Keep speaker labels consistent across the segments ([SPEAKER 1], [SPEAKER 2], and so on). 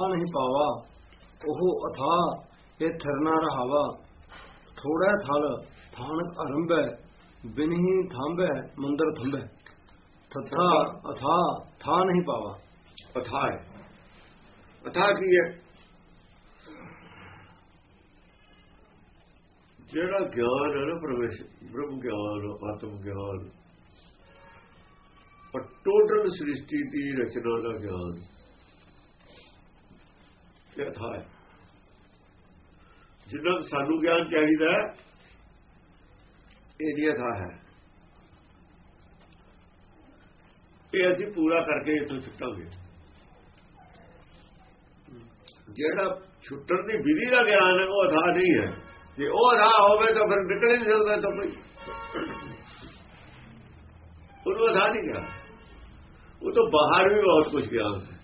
[SPEAKER 1] ਆ ਨਹੀਂ ਪਾਵਾ, ਉਹ ਅਥਾ, ਇਹ ਥਰਨਾ ਰਹਾਵਾ। ਥੋੜਾ ਥਲ ਥਾਨ ਅਰੰਭੈ, ਬਿਨਹੀ ਥੰਬੈ ਮੰਦਰ ਥੰਬੈ ਤਥਾ ਅਥਾ ਥਾ ਨਹੀਂ ਪਾਵਾ।
[SPEAKER 2] ਅਥਾ ਹੈ। ਅਥਾ ਕੀ ਹੈ? ਜਿਹੜਾ ਗਿਆਨ ਹੈ ਨਾ ਪ੍ਰਵੇਸ਼, ਬ੍ਰਹਮ ਗਿਆਨ, ਆਤਮ ਗਿਆਨ, ਪਰ ਟੋਟਲ ਸ੍ਰਿਸ਼ਟੀ ਦੀ ਰਚਨਾ ਦਾ ਗਿਆਨ। ਇਹ ਅਥਾ ਹੈ ਜਿੰਨਾ ਸਾਨੂੰ ਗਿਆਨ ਚਾਹੀਦਾ ਹੈ, ਇਹ ਦੀ ਅਥਾ ਹੈ। ਇਹ ਅਸੀਂ ਪੂਰਾ ਕਰਕੇ ਇਥੋਂ ਛੁੱਟਾਂਗੇ। ਜਿਹੜਾ ਛੁੱਟਣ ਦੀ ਵਿਧੀ ਦਾ ਗਿਆਨ ਹੈ ਉਹ ਅਥਾ ਨਹੀਂ ਹੈ। ਜੇ ਉਹ ਅਥਾ ਹੋਵੇ ਤਾਂ ਫਿਰ ਨਿਕਲ ਹੀ ਨਹੀਂ ਸਕਦਾ ਤਾਂ ਕੋਈ। ਉਹਨੂੰ ਅਥਾ ਨਹੀਂ ਗਿਆ ਉਹ ਤੋਂ ਬਾਹਰ ਵੀ ਬਹੁਤ ਕੁਝ ਗਿਆਨ ਹੈ।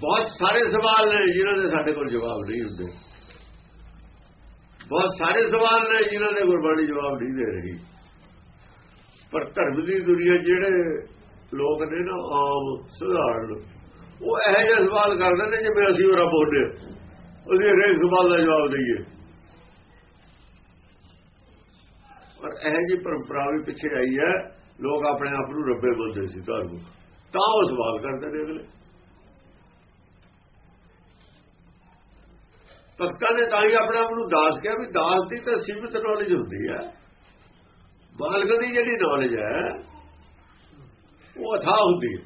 [SPEAKER 2] ਬਹੁਤ ਸਾਰੇ ਸਵਾਲ ਨੇ ਜਿਨ੍ਹਾਂ ਦੇ ਸਾਡੇ ਕੋਲ ਜਵਾਬ ਨਹੀਂ ਹੁੰਦੇ। ਬਹੁਤ ਸਾਰੇ ਸਵਾਲ ਨੇ ਜਿਨ੍ਹਾਂ ਦੇ ਗੁਰਬਾਣੀ ਜਵਾਬ ਨਹੀਂ ਦੇ ਰਹੀ। ਪਰ ਧਰਮ ਦੀ ਦੁਨੀਆ ਜਿਹੜੇ ਲੋਕ ਨੇ ਨਾ, ਆਮ, ਸਧਾਰਨ, ਉਹ ਇਹੋ ਜਿਹਾ ਸਵਾਲ ਕਰਦੇ ਨੇ ਜਿਵੇਂ ਅਸੀਂ ਉਹ ਰੱਬ ਹੁੰਦੇ ਅਸੀਂ ਹਰੇਕ ਸਵਾਲ ਦਾ ਜਵਾਬ ਦਈਏ। ਪਰ ਇਹੋ ਜਿਹੀ ਪਰੰਪਰਾ ਵੀ ਪਿੱਛੇ ਆਈ ਹੈ। ਲੋਕ ਆਪਣੇ ਆਪ ਨੂੰ ਰੱਬੇ ਬੋਲਦੇ ਸੀ ਧਾਰਮਿਕ। ਤਾਂ ਉਹ ਸਵਾਲ ਕਰਦੇ ਨੇ ਅਗਲੇ। ਭਗਤਾਂ ਨੇ ਤਾਂ ਹੀ ਆਪਣੇ ਆਪ ਨੂੰ ਦਾਸ ਕਿਹਾ ਵੀ ਦਾਸ ਦੀ ਤਾਂ ਸੀਮਿਤ ਨੌਲੇਜ ਹੁੰਦੀ ਹੈ। ਮਾਲਕ ਦੀ ਜਿਹੜੀ ਨੌਲੇਜ ਹੈ, ਉਹ ਅਥਾ ਹੁੰਦੀ ਹੈ।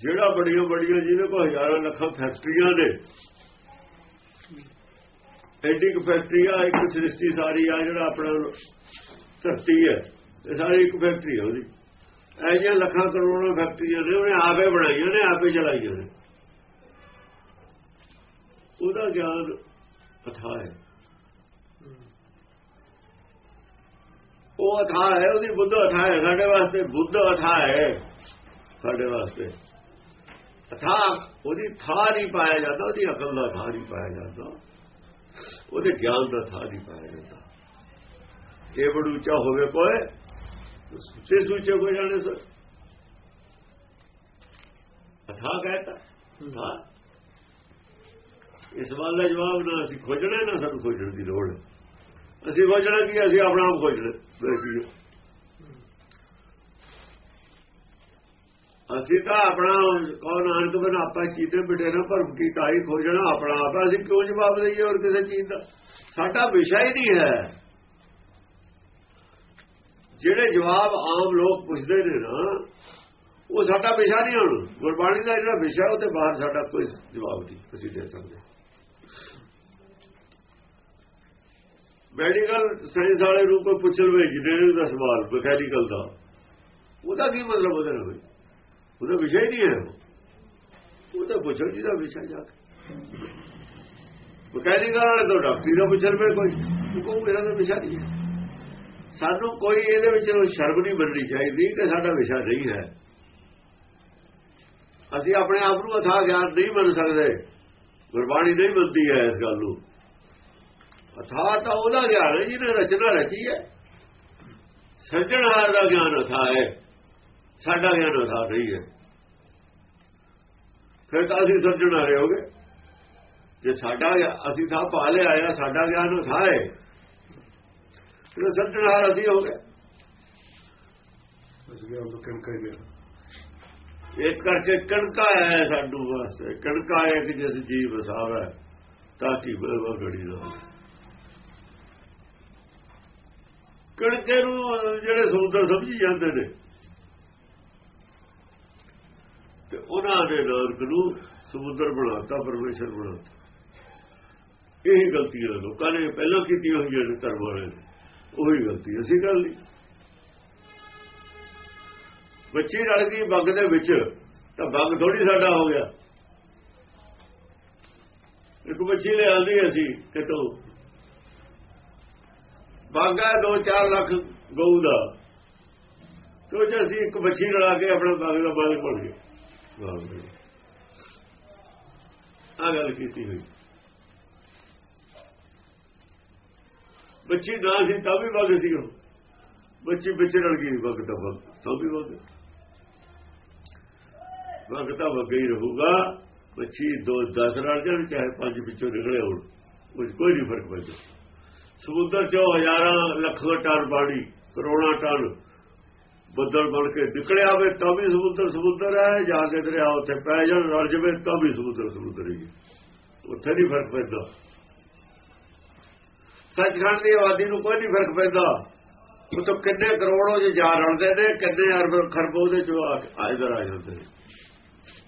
[SPEAKER 2] ਜਿਹੜਾ ਬੜੀਆਂ ਬੜੀਆਂ ਜਿਹਦੇ ਕੋਲ ਹਜ਼ਾਰਾਂ ਲੱਖਾਂ ਫੈਕਟਰੀਆਂ ਨੇ, ਐਡੀ ਕੁ ਫੈਕਟਰੀ ਆ, ਇੱਕ ਸ੍ਰਿਸ਼ਟੀ ਸਾਰੀ ਆ, ਜਿਹੜਾ ਆਪਣਾ ਧਰਤੀ ਹੈ, ਇਹ ਸਾਰੀ ਇੱਕ ਫੈਕਟਰੀ ਹੈ ਉਹਦੀ। ਐ ਜਿਹੀਆਂ ਲੱਖਾਂ ਕਰੋੜਾਂ ਫੈਕਟਰੀਆਂ ਨੇ, ਉਹਨੇ ਆਪੇ ਬਣਾਈਆਂ ਨੇ, ਆਪੇ ਚਲਾਈਆਂ ਨੇ। ਉਹਦਾ ਗਿਆਨ ਅਥਾ ਹੈ। ਉਹ ਅਥਾ ਹੈ, ਉਹਦੀ ਬੁੱਧ ਅਥਾ ਹੈ, ਸਾਡੇ ਵਾਸਤੇ ਬੁੱਧ ਅਥਾ ਹੈ। ਸਾਡੇ ਵਾਸਤੇ। ਅਥਾ ਉਹਦੀ ਥਾ ਨਹੀਂ ਪਾਇਆ ਜਾਂਦਾ, ਉਹਦੀ ਅਕਲ ਦਾ ਥਾ ਨਹੀਂ ਪਾਇਆ ਜਾਂਦਾ। ਉਹਦੇ ਗਿਆਨ ਦਾ ਥਾ ਨਹੀਂ ਪਾਇਆ ਜਾਂਦਾ। ਇਹ ਬੜਾ ਉੱਚਾ ਹੋਵੇ ਕੋਏ ਸੁੱਚੇ ਸੁੱਚੇ ਕੋਈ ਜਾਣੇ ਸਰ। ਅਥਾ ਕਹਤਾ। ਥਾ ਇਸ ਵੱਲ ਦਾ ਜਵਾਬ ਨਾ ਅਸੀਂ ਖੋਜਣਾ, ਨਾ ਸਾਨੂੰ ਖੋਜਣ ਦੀ ਲੋੜ। ਅਸੀਂ ਖੋਜਣਾ ਕੀ ਅਸੀਂ ਆਪਣਾ ਆਪ ਖੋਜਣਾ ਅਸੀਂ ਤਾਂ ਆਪਣਾ ਕੌਣ ਨਾਨਕ ਬਨ ਆਪਾਂ ਕੀਤੇ ਬਿਟੇ ਨਾ, ਭਰਮ ਕੀਤਾ ਹੀ ਖੋਜਣਾ ਆਪਣਾ ਆਪ ਅਸੀਂ ਕਿਉਂ ਜਵਾਬ ਦਈਏ ਹੋਰ ਕਿਸੇ ਚੀਜ਼ ਦਾ? ਸਾਡਾ ਵਿਸ਼ਾ ਹੀ ਨਹੀਂ ਹੈ। ਜਿਹੜੇ ਜਵਾਬ ਆਮ ਲੋਕ ਪੁੱਛਦੇ ਨੇ ਨਾ, ਉਹ ਸਾਡਾ ਵਿਸ਼ਾ ਨਹੀਂ ਹੁਣ। ਗੁਰਬਾਣੀ ਦਾ ਜਿਹੜਾ ਵਿਸ਼ਾ, ਉਹ ਤੇ ਬਾਹਰ ਸਾਡਾ ਕੋਈ ਜਵਾਬ ਨਹੀਂ ਅਸੀਂ ਦੇ ਸਕਦੇ। ਮੈਡੀਕਲ ਸਾਇੰਸ ਵਾਲੇ ਨੂੰ ਕੋਈ ਪੁੱਛ ਲਵੇ ਜਿਹੜੇ ਦਾ ਸਵਾਲ ਮਕੈਨੀਕਲ ਦਾ। ਉਹਦਾ ਕੀ ਮਤਲਬ ਉਹਦੇ ਨਾਲ? ਉਹਦਾ ਵਿਸ਼ਾ ਹੀ ਨਹੀਂ ਹੈ ਉਹ। ਤਾਂ ਪੁੱਛੋ ਜਿਹਦਾ ਵਿਸ਼ਾ ਜਾ ਕੇ। ਮਕੈਨੀਕਲ ਵਾਲੇ ਤੋਂ ਡਾਕਟਰੀ ਦਾ ਪੁੱਛ ਲਵੇ ਕੋਈ। ਕੋਈ ਮੇਰਾ ਤਾਂ ਵਿਸ਼ਾ ਨਹੀਂ ਹੈ। ਸਾਨੂੰ ਕੋਈ ਇਹਦੇ ਵਿੱਚ ਸ਼ਰਮ ਨਹੀਂ ਮੰਨਣੀ ਚਾਹੀਦੀ ਕਿ ਸਾਡਾ ਵਿਸ਼ਾ ਨਹੀਂ ਹੈ। ਅਸੀਂ ਆਪਣੇ ਆਪ ਨੂੰ ਅਥਾ ਗਿਆਨ ਨਹੀਂ ਮੰਨ ਸਕਦੇ। ਗੁਰਬਾਣੀ ਨਹੀਂ ਮੰਨਦੀ ਹੈ ਇਸ ਗੱਲ ਨੂੰ। ਅਥਾ ਤਾਂ ਉਹਦਾ ਗਿਆਨ ਹੈ ਜਿਹਨੇ ਰਚਨਾ ਰਚੀ ਹੈ। ਸਿਰਜਣਹਾਰ ਦਾ ਗਿਆਨ ਅਥਾ ਹੈ ਸਾਡਾ ਗਿਆਨ ਅਥਾ ਨਹੀਂ ਹੈ। ਫਿਰ ਤਾਂ ਅਸੀਂ ਸਿਰਜਣਹਾਰੇ ਹੋਗੇ ਜੇ ਸਾਡਾ ਅਸੀਂ ਤਾਂ ਪਾ ਲਿਆ ਆਇਆ ਸਾਡਾ ਗਿਆਨ ਅਥਾ ਹੈ। ਫਿਰ ਸਿਰਜਣਹਾਰ ਅਸੀਂ ਹੋ ਗਏ।
[SPEAKER 3] ਉਸ ਕਣਕਾ ਗਿਆ
[SPEAKER 2] ਇਸ ਕਰਕੇ ਕਣਕਾ ਹੈ ਸਾਨੂੰ ਵਾਸਤੇ। ਕਣਕਾ ਹੈ ਕਿ ਜਿਸ ਜੀਵ ਵਸਾਵੇ ਤਾਂ ਕਿ ਬਲਵਾ ਗੜੀ ਨਾ ਕਣਕੇ ਨੂੰ ਜਿਹੜੇ ਸਮੁੰਦਰ ਸਮਝੀ ਜਾਂਦੇ ਨੇ। ਤੇ ਉਹਨਾਂ ਦੇ ਨਾਨਕ ਨੂੰ ਸਮੁੰਦਰ ਬਣਾਤਾ, ਪਰਮੇਸ਼ਰ ਬਣਾਤਾ। ਇਹ ਗਲਤੀ ਹੈ ਲੋਕਾਂ ਨੇ ਪਹਿਲਾਂ ਕੀਤੀ ਹੋਈ ਹੈ ਧਰਮ ਵਾਲੇ ਉਹੀ ਗਲਤੀ ਅਸੀਂ ਕਰ ਲਈ। ਬੱਚੀ ਰਲ ਗਈ ਬੱਗ ਦੇ ਵਿੱਚ, ਤਾਂ ਬੱਗ ਥੋੜੀ ਸਾਡਾ ਹੋ ਗਿਆ। ਇੱਕ ਬੱਚੀ ਲੈ ਆਂਦੀ ਅਸੀਂ ਕਿਤੋਂ ਬਾਗਾ 2-4 ਲੱਖ ਗਊ ਦਾ। ਤੋ ਜੇ ਅਸੀਂ ਇੱਕ ਬੱਚੀ ਰਲਾ ਕੇ ਆਪਣਾ ਬਾਗ ਦਾ ਮਾਲਕ ਬਣ ਗਏ। ਆ ਗੱਲ ਕੀਤੀ ਹੋਈ। ਬੱਚੀ ਨਾ ਸੀ, ਤਾਂ ਵੀ ਬਾਗ ਸੀ ਉਹ। ਬੱਚੀ ਵਿੱਚ ਰਲ ਗਈ ਵਕਤ ਦਾ ਵਕਤ ਤਾਂ ਵੀ ਵਕਤ ਵਕਤ ਤਾਂ ਵਗੇ ਹੀ ਰਹੂਗਾ। ਬੱਚੀ ਦੋ 10 ਰਲ ਜਾਣ, ਚਾਹੇ ਪੰਜ ਵਿੱਚੋਂ ਨਿਕਲੇ ਹੋਣ। ਉਹ ਕੋਈ ਨਹੀਂ ਫ਼ਰਕ ਪੈਂਦਾ। ਸਮੁੰਦਰ ਚੋਂ ਹਜ਼ਾਰਾਂ ਲੱਖਾਂ ਟਨ ਪਾਣੀ, ਕਰੋੜਾਂ ਟਨ ਬੱਦਲ ਬਣ ਕੇ ਨਿਕਲਿਆ ਹੋਵੇ ਤਾਂ ਵੀ ਸਮੁੰਦਰ ਸਮੁੰਦਰ ਹੈ, ਜਾ ਕੇ ਦਰਿਆ ਉੱਥੇ ਪੈ ਜਾਣ, ਰਲ ਜਵੇ, ਤਾਂ ਵੀ ਸਮੁੰਦਰ ਸਮੁੰਦਰ ਹੀ ਉੱਥੇ ਨਹੀਂ ਫ਼ਰਕ ਪੈਂਦਾ। ਸੱਚਖੰਡ ਦੀ ਆਬਾਦੀ ਨੂੰ ਕੋਈ ਨਹੀਂ ਫ਼ਰਕ ਪੈਂਦਾ। ਉਹ ਤਾਂ ਕਿੰਨੇ ਕਰੋੜੋਂ ਜੇ ਜਾ ਰਲਦੇ ਨੇ, ਕਿੰਨੇ ਅਰਬ ਖਰਬ ਉਹਦੇ ਚੋਂ ਆ ਕੇ- ਆ ਜਾਂਦੇ ਨੇ।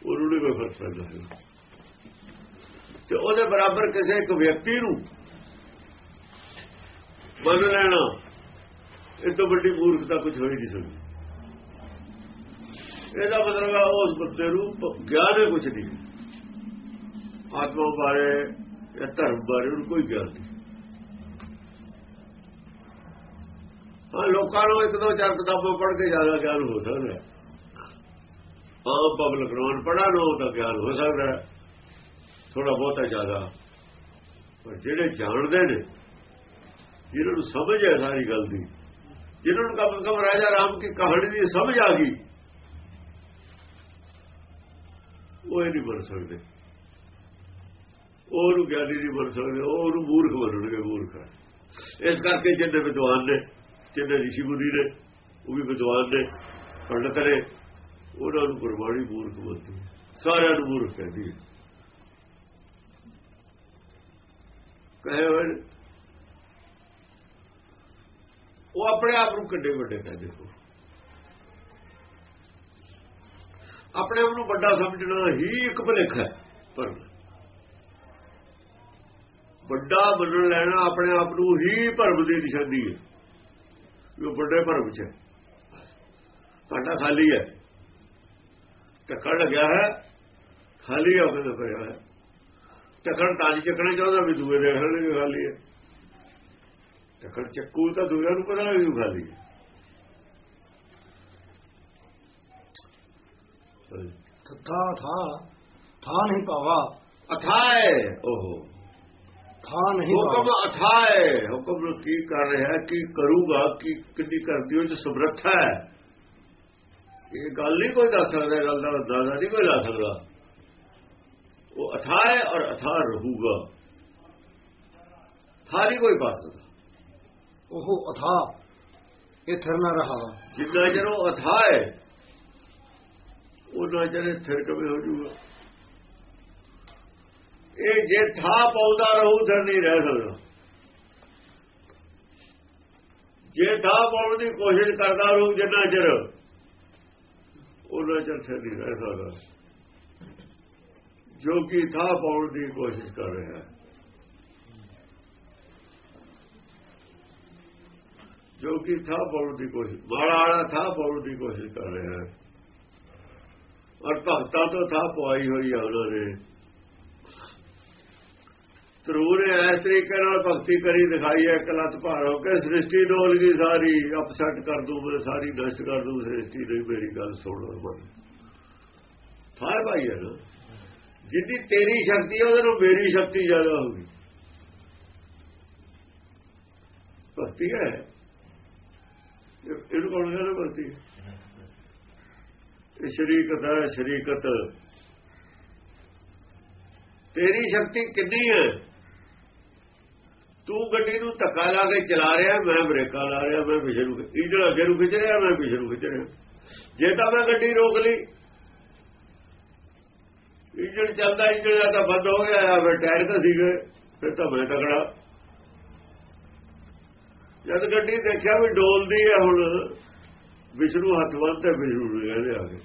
[SPEAKER 2] ਉਹਨੂੰ ਨਹੀਂ ਕੋਈ ਫ਼ਰਕ ਪੈਂਦਾ। ਤੇ ਉਹਦੇ ਬਰਾਬਰ ਕਿਸੇ ਇੱਕ ਵਿਅਕਤੀ ਨੂੰ ਮੰਨ ਲੈਣਾ। ਇਹ ਤੋਂ ਵੱਡੀ ਮੂਰਖਤਾ ਕੁਝ ਹੋਈ ਨਹੀਂ ਸਕਦੀ। ਇਹਦਾ ਮਤਲਬ ਹੈ ਉਸ ਬੰਦੇ ਨੂੰ ਗਿਆਨ ਹੈ ਕੁਝ ਨਹੀਂ। ਆਤਮਾ ਬਾਰੇ ਜਾਂ ਧਰਮ ਬਾਰੇ ਉਹਨੂੰ ਕੋਈ ਗਿਆਨ ਨਹੀਂ। ਹਾਂ, ਲੋਕਾਂ ਨੂੰ ਇੱਕ ਦੋ ਚਾਰ ਕਿਤਾਬਾਂ ਪੜ੍ਹ ਕੇ ਜ਼ਿਆਦਾ ਗਿਆਨ ਹੋ ਸਕਦਾ ਹੈ। ਆਮ ਪਬਲਿਕ ਨੂੰ ਪੜਾ ਲੋ ਤਾਂ ਗਿਆਨ ਹੋ ਸਕਦਾ ਥੋੜਾ ਬਹੁਤਾ ਜ਼ਿਆਦਾ। ਪਰ ਜਿਹੜੇ ਜਾਣਦੇ ਨੇ ਜਿਹਨਾਂ ਨੂੰ ਸਮਝ ਹੈ ਸਾਰੀ ਗੱਲ ਦੀ ਜਿਹਨਾਂ ਨੂੰ ਕਮ ਸੇ ਕਮ ਰਾਜਾ ਰਾਮ ਦੀ ਕਹਾਣੀ ਦੀ ਸਮਝ ਆ ਗਈ, ਉਹ ਇਹ ਨਹੀਂ ਬਣ ਸਕਦੇ। ਉਹ ਨੂੰ ਗਿਆਨੀ ਨਹੀਂ ਬਣ ਸਕਦੇ, ਉਹ ਉਹਨੂੰ ਮੂਰਖ ਬਣਨਗੇ, ਮੂਰਖ ਇਸ ਕਰਕੇ ਜਿੰਨੇ ਵਿਦਵਾਨ ਨੇ, ਜਿੰਨੇ ਰਿਸ਼ੀ ਮੁਨੀ ਨੇ, ਉਹ ਵੀ ਵਿਦਵਾਨ ਨੇ, ਪੰਡਤ ਨੇ, ਉਹਨਾਂ ਨੂੰ ਗੁਰਬਾਣੀ ਮੂਰਖ ਬਣਦੀ ਹੈ। ਸਾਰਿਆਂ ਨੂੰ ਮੂਰਖ ਕਹਿੰਦੀ ਹੈ। ਕਹੇ ਹੋਏ ਨੇ। ਉਹ ਆਪਣੇ ਆਪ ਨੂੰ ਕਿੱਡੇ ਵੱਡੇ ਕਹਿੰਦੇ ਹੋ ਆਪਣੇ ਆਪ ਨੂੰ ਵੱਡਾ ਸਮਝਣਾ ਹੀ ਇੱਕ ਭੁਲੇਖਾ ਹੈ, ਪਰ ਵੱਡਾ ਮੰਨ ਲੈਣਾ ਆਪਣੇ ਆਪ ਨੂੰ ਹੀ ਭਰਮ ਦੀ ਨਿਸ਼ਾਨੀ ਹੈ। ਵੀ ਉਹ ਵੱਡੇ ਭਰਮ ਚ ਹੈ। ਖਾਲੀ ਹੈ। ਟੱਕਰ ਲੱਗਿਆ ਹੈ, ਖਾਲੀ ਹੋ ਕੇ ਪਿਆ ਹੈ। ਟੱਕਰ ਤਾਂ ਨਹੀਂ ਚੱਕਣਾ ਚਾਹੁੰਦਾ ਵੀ ਦੂਏ ਦੇਖ ਲੈਣਗੇ ਖਾਲੀ ਹੈ। ਟੱਕਰ ਚੱਕੂ ਤਾਂ ਦੂਜਿਆਂ ਨੂੰ ਪਤਾ ਉਹ ਖਾਲੀ
[SPEAKER 1] ਤਥਾ ਥਾ ਥਾ ਨਹੀਂ ਪਾਵਾ।
[SPEAKER 2] ਅਥਾਏ ਓਹੋ।
[SPEAKER 1] ਥਾ ਨਹੀਂ
[SPEAKER 2] ਹੁਕਮ ਅਥਾਏ ਹੁਕਮ ਨੂੰ ਕੀ ਕਰ ਰਿਹਾ ਕੀ ਕਰੂਗਾ ਕੀ ਕਿੰਨੀ ਕਰਦੀ ਉਹ ਚ ਸਮਰੱਥਾ ਹੈ। ਇਹ ਗੱਲ ਨਹੀਂ ਕੋਈ ਦੱਸ ਸਕਦਾ ਗੱਲ ਦਾ ਅੰਦਾਜ਼ਾ ਨਹੀਂ ਕੋਈ ਲਾ ਸਕਦਾ। ਉਹ ਅਥਾਏ ਔਰ ਅਥਾ ਰਹੂਗਾ। ਥਾਰੀ ਕੋਈ ਪਾ ਸਕਦਾ।
[SPEAKER 1] ਉਹ ਅਥਾ, ਇਹ ਥਿਰ ਨਾ ਰਹਾ।
[SPEAKER 2] ਜਿੰਨਾ ਚਿਰ ਉਹ ਅਥਾਏ ਉਹਨਾਂ ਚਿਰ ਇਹ ਥਿਰ ਕਵੇਂ ਹੋ ਜੂਗਾ ਇਹ ਜੇ ਥਾ ਪਾਉਂਦਾ ਰਹੂ, ਫਿਰ ਨਹੀਂ ਰਹਿ ਸਕਦਾ। ਜੇ ਥਾ ਪਾਉਣ ਦੀ ਕੋਸ਼ਿਸ਼ ਕਰਦਾ ਰਹੂ ਜਿੰਨਾ ਚਿਰ, ਉਹਨਾਂ ਚਿਰ ਫਿਰ ਨਹੀਂ ਰਹਿ ਸਕਦਾ। ਜੋ ਕਿ ਥਾ ਪਾਉਣ ਦੀ ਕੋਸ਼ਿਸ਼ ਕਰ ਰਿਹਾ ਹੈ। ਜੋ ਕਿ ਥਾ ਪਾਉਣ ਦੀ ਕੋਸ਼ਿਸ਼ ਮਾੜਾ ਵਾਲਾ ਥਾ ਪਾਉਣ ਦੀ ਕੋਸ਼ਿਸ਼ ਕਰ ਰਿਹਾ ਹੈ। ਔਰ ਭਗਤਾਂ ਤੋਂ ਥਾ ਪਵਾਈ ਹੋਈ ਹੈ ਉਹਨਾਂ ਨੇ। ਤਰੂਰ ਨੇ ਇਸ ਤਰੀਕੇ ਨਾਲ ਭਗਤੀ ਕਰੀ, ਦਿਖਾਈ ਹੈ ਕਲਤ ਭਾਰ ਹੋ ਕੇ ਸ੍ਰਿਸ਼ਟੀ ਡੋਲ ਗਈ ਸਾਰੀ ਅਪਸੈਟ ਕਰ ਦੂੰ ਮੈਂ ਸਾਰੀ ਨਸ਼ਟ ਕਰ ਦੂੰ, ਸ੍ਰਿਸ਼ਟੀ ਦੀ ਮੇਰੀ ਗੱਲ ਸੁਣ ਲਓ ਮਨ ਥਾਰ ਭਾਈ ਹੈ ਨਾ। ਜਿੱਦੀ ਤੇਰੀ ਸ਼ਕਤੀ ਹੈ, ਉਹਦੇ ਨੂੰ ਮੇਰੀ ਸ਼ਕਤੀ ਜ਼ਿਆਦਾ ਹੋਗੀ ਭਗਤੀ ਹੈ। ਇਹ- ਕੌਣ ਕਹਿੰਦਾ ਭਗਤੀ ਇਹ ਸ਼ਰੀਕਤ ਹੈ, ਸ਼ਰੀਕਤ। ਤੇਰੀ ਸ਼ਕਤੀ ਕਿੰਨੀ ਹੈ? ਤੂੰ ਗੱਡੀ ਨੂੰ ਧੱਕਾ ਲਾ ਕੇ ਚਲਾ ਰਿਹਾ, ਮੈਂ ਬ੍ਰੇਕਾਂ ਲਾ ਰਿਹਾ, ਮੈਂ ਪਿਛੇ ਨੂੰ ਇੰਜਣ ਅੱਗੇ ਨੂੰ ਖਿੱਚ ਰਿਹਾ, ਮੈਂ ਪਿਛੇ ਨੂੰ ਖਿੱਚ ਰਿਹਾ। ਜੇ ਤਾਂ ਮੈਂ ਗੱਡੀ ਰੋਕ ਲਈ। ਇੰਜਣ ਚੱਲਦਾ, ਇੰਜਣ ਦਾ ਤਾਂ ਬੰਦ ਹੋ ਗਿਆ, ਆ ਫਿਰ ਟਾਇਰ ਘਸੀ ਗਏ ਫਿਰ ਤਾਂ ਮੈਂ ਤਕੜਾ। ਜਦ ਗੱਡੀ ਦੇਖਿਆ ਵੀ ਡੋਲਦੀ ਹੈ ਹੁਣ, ਵਿਸ਼ਨੂੰ ਹੱਥ ਵੱਲ ਤੇ ਵਿਸ਼ਨੂੰ ਨੂੰ ਕਹਿੰਦੇ ਆ ਗਏ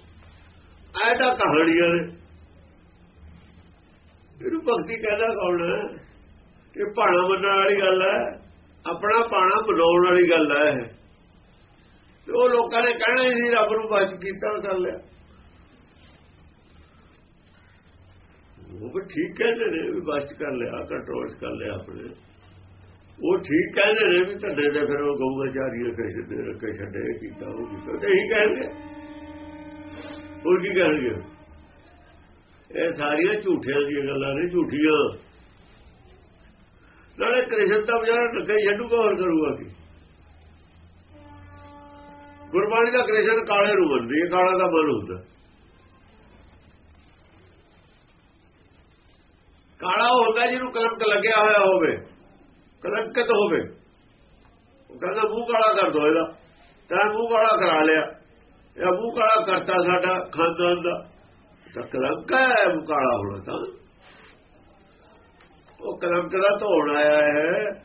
[SPEAKER 2] ਐ ਤਾਂ ਕਹਾਣੀਆਂ ਨੇ ਇਹਨੂੰ ਭਗਤੀ ਕਹਿੰਦਾ ਕੌਣ ਹੈ? ਇਹ ਭਾਣਾ ਮੰਨਣ ਵਾਲੀ ਗੱਲ ਹੈ, ਆਪਣਾ ਭਾਣਾ ਬਣਾਉਣ ਵਾਲੀ ਗੱਲ ਹੈ ਇਹ। ਤੇ ਉਹ ਲੋਕਾਂ ਨੇ ਕਹਿਣਾ ਹੀ ਸੀ, ਰੱਬ ਨੂੰ ਬਚ ਕੀਤਾ ਕਰ ਲਿਆ। ਉਹ ਵੀ ਠੀਕ ਕਹਿੰਦੇ ਨੇ, ਵੀ ਬਚ ਕਰ ਲਿਆ ਕੰਟਰੋਲ ਕਰ ਲਿਆ ਆਪਣੇ। ਉਹ ਠੀਕ ਕਹਿੰਦੇ ਨੇ ਵੀ ਧੰਦੇ ਦੇ ਫਿਰ ਉਹ ਗਊ ਗਊਚਾਰੀ ਕ੍ਰਿਸ਼ਨ ਦੇ ਰੱਖੇ ਛੱਡੇ, ਕੀਤਾ, ਉਹ ਕੀਤਾ। ਤੇ ਇਹੀ ਕਹਿਣਗੇ ਹੋਰ ਕੀ ਕਹਿਣਗੇ? ਇਹ ਸਾਰੀਆਂ ਝੂਠਿਆਂ ਦੀਆਂ ਗੱਲਾਂ ਨੇ, ਝੂਠੀਆਂ। ਨਾਲੇ ਕ੍ਰਿਸ਼ਨ ਤਾਂ ਵਿਚਾਰਾ ਨੱਕੇ ਛੱਡੂਗਾ, ਹੋਰ ਕਰੂਗਾ ਕੀ? ਗੁਰਬਾਣੀ ਦਾ ਕ੍ਰਿਸ਼ਨ ਕਾਲੇ ਨੂੰ ਮੰਨਦੀ ਹੈ, ਕਾਲਾ ਦਾ ਮਨ ਹੁੰਦਾ। ਕਾਲਾ ਉਹ ਹੁੰਦਾ ਜਿਹਨੂੰ ਕਲੰਕ ਲੱਗਿਆ ਹੋਇਆ ਹੋਵੇ। ਕਲੰਕਿਤ ਹੋਵੇ। ਉਹ ਕਹਿੰਦਾ, ਮੂੰਹ ਕਾਲਾ ਕਰ ਦੋ ਇਹਦਾ। ਤਾਂ ਮੂੰਹ ਕਾਲਾ ਕਰਾ ਲਿਆ। ਇਹ ਮੂੰਹ ਕਾਲਾ ਕਰਤਾ ਸਾਡਾ ਖਾਨਦਾਨ ਦਾ। ਤਾਂ ਕਲੰਕ ਹੈ, ਮੂੰਹ ਕਾਲਾ ਹੋਣਾ ਤਾਂ। ਉਹ ਕਲੰਕ ਦਾ ਧੋਣ ਆਇਆ ਹੈ।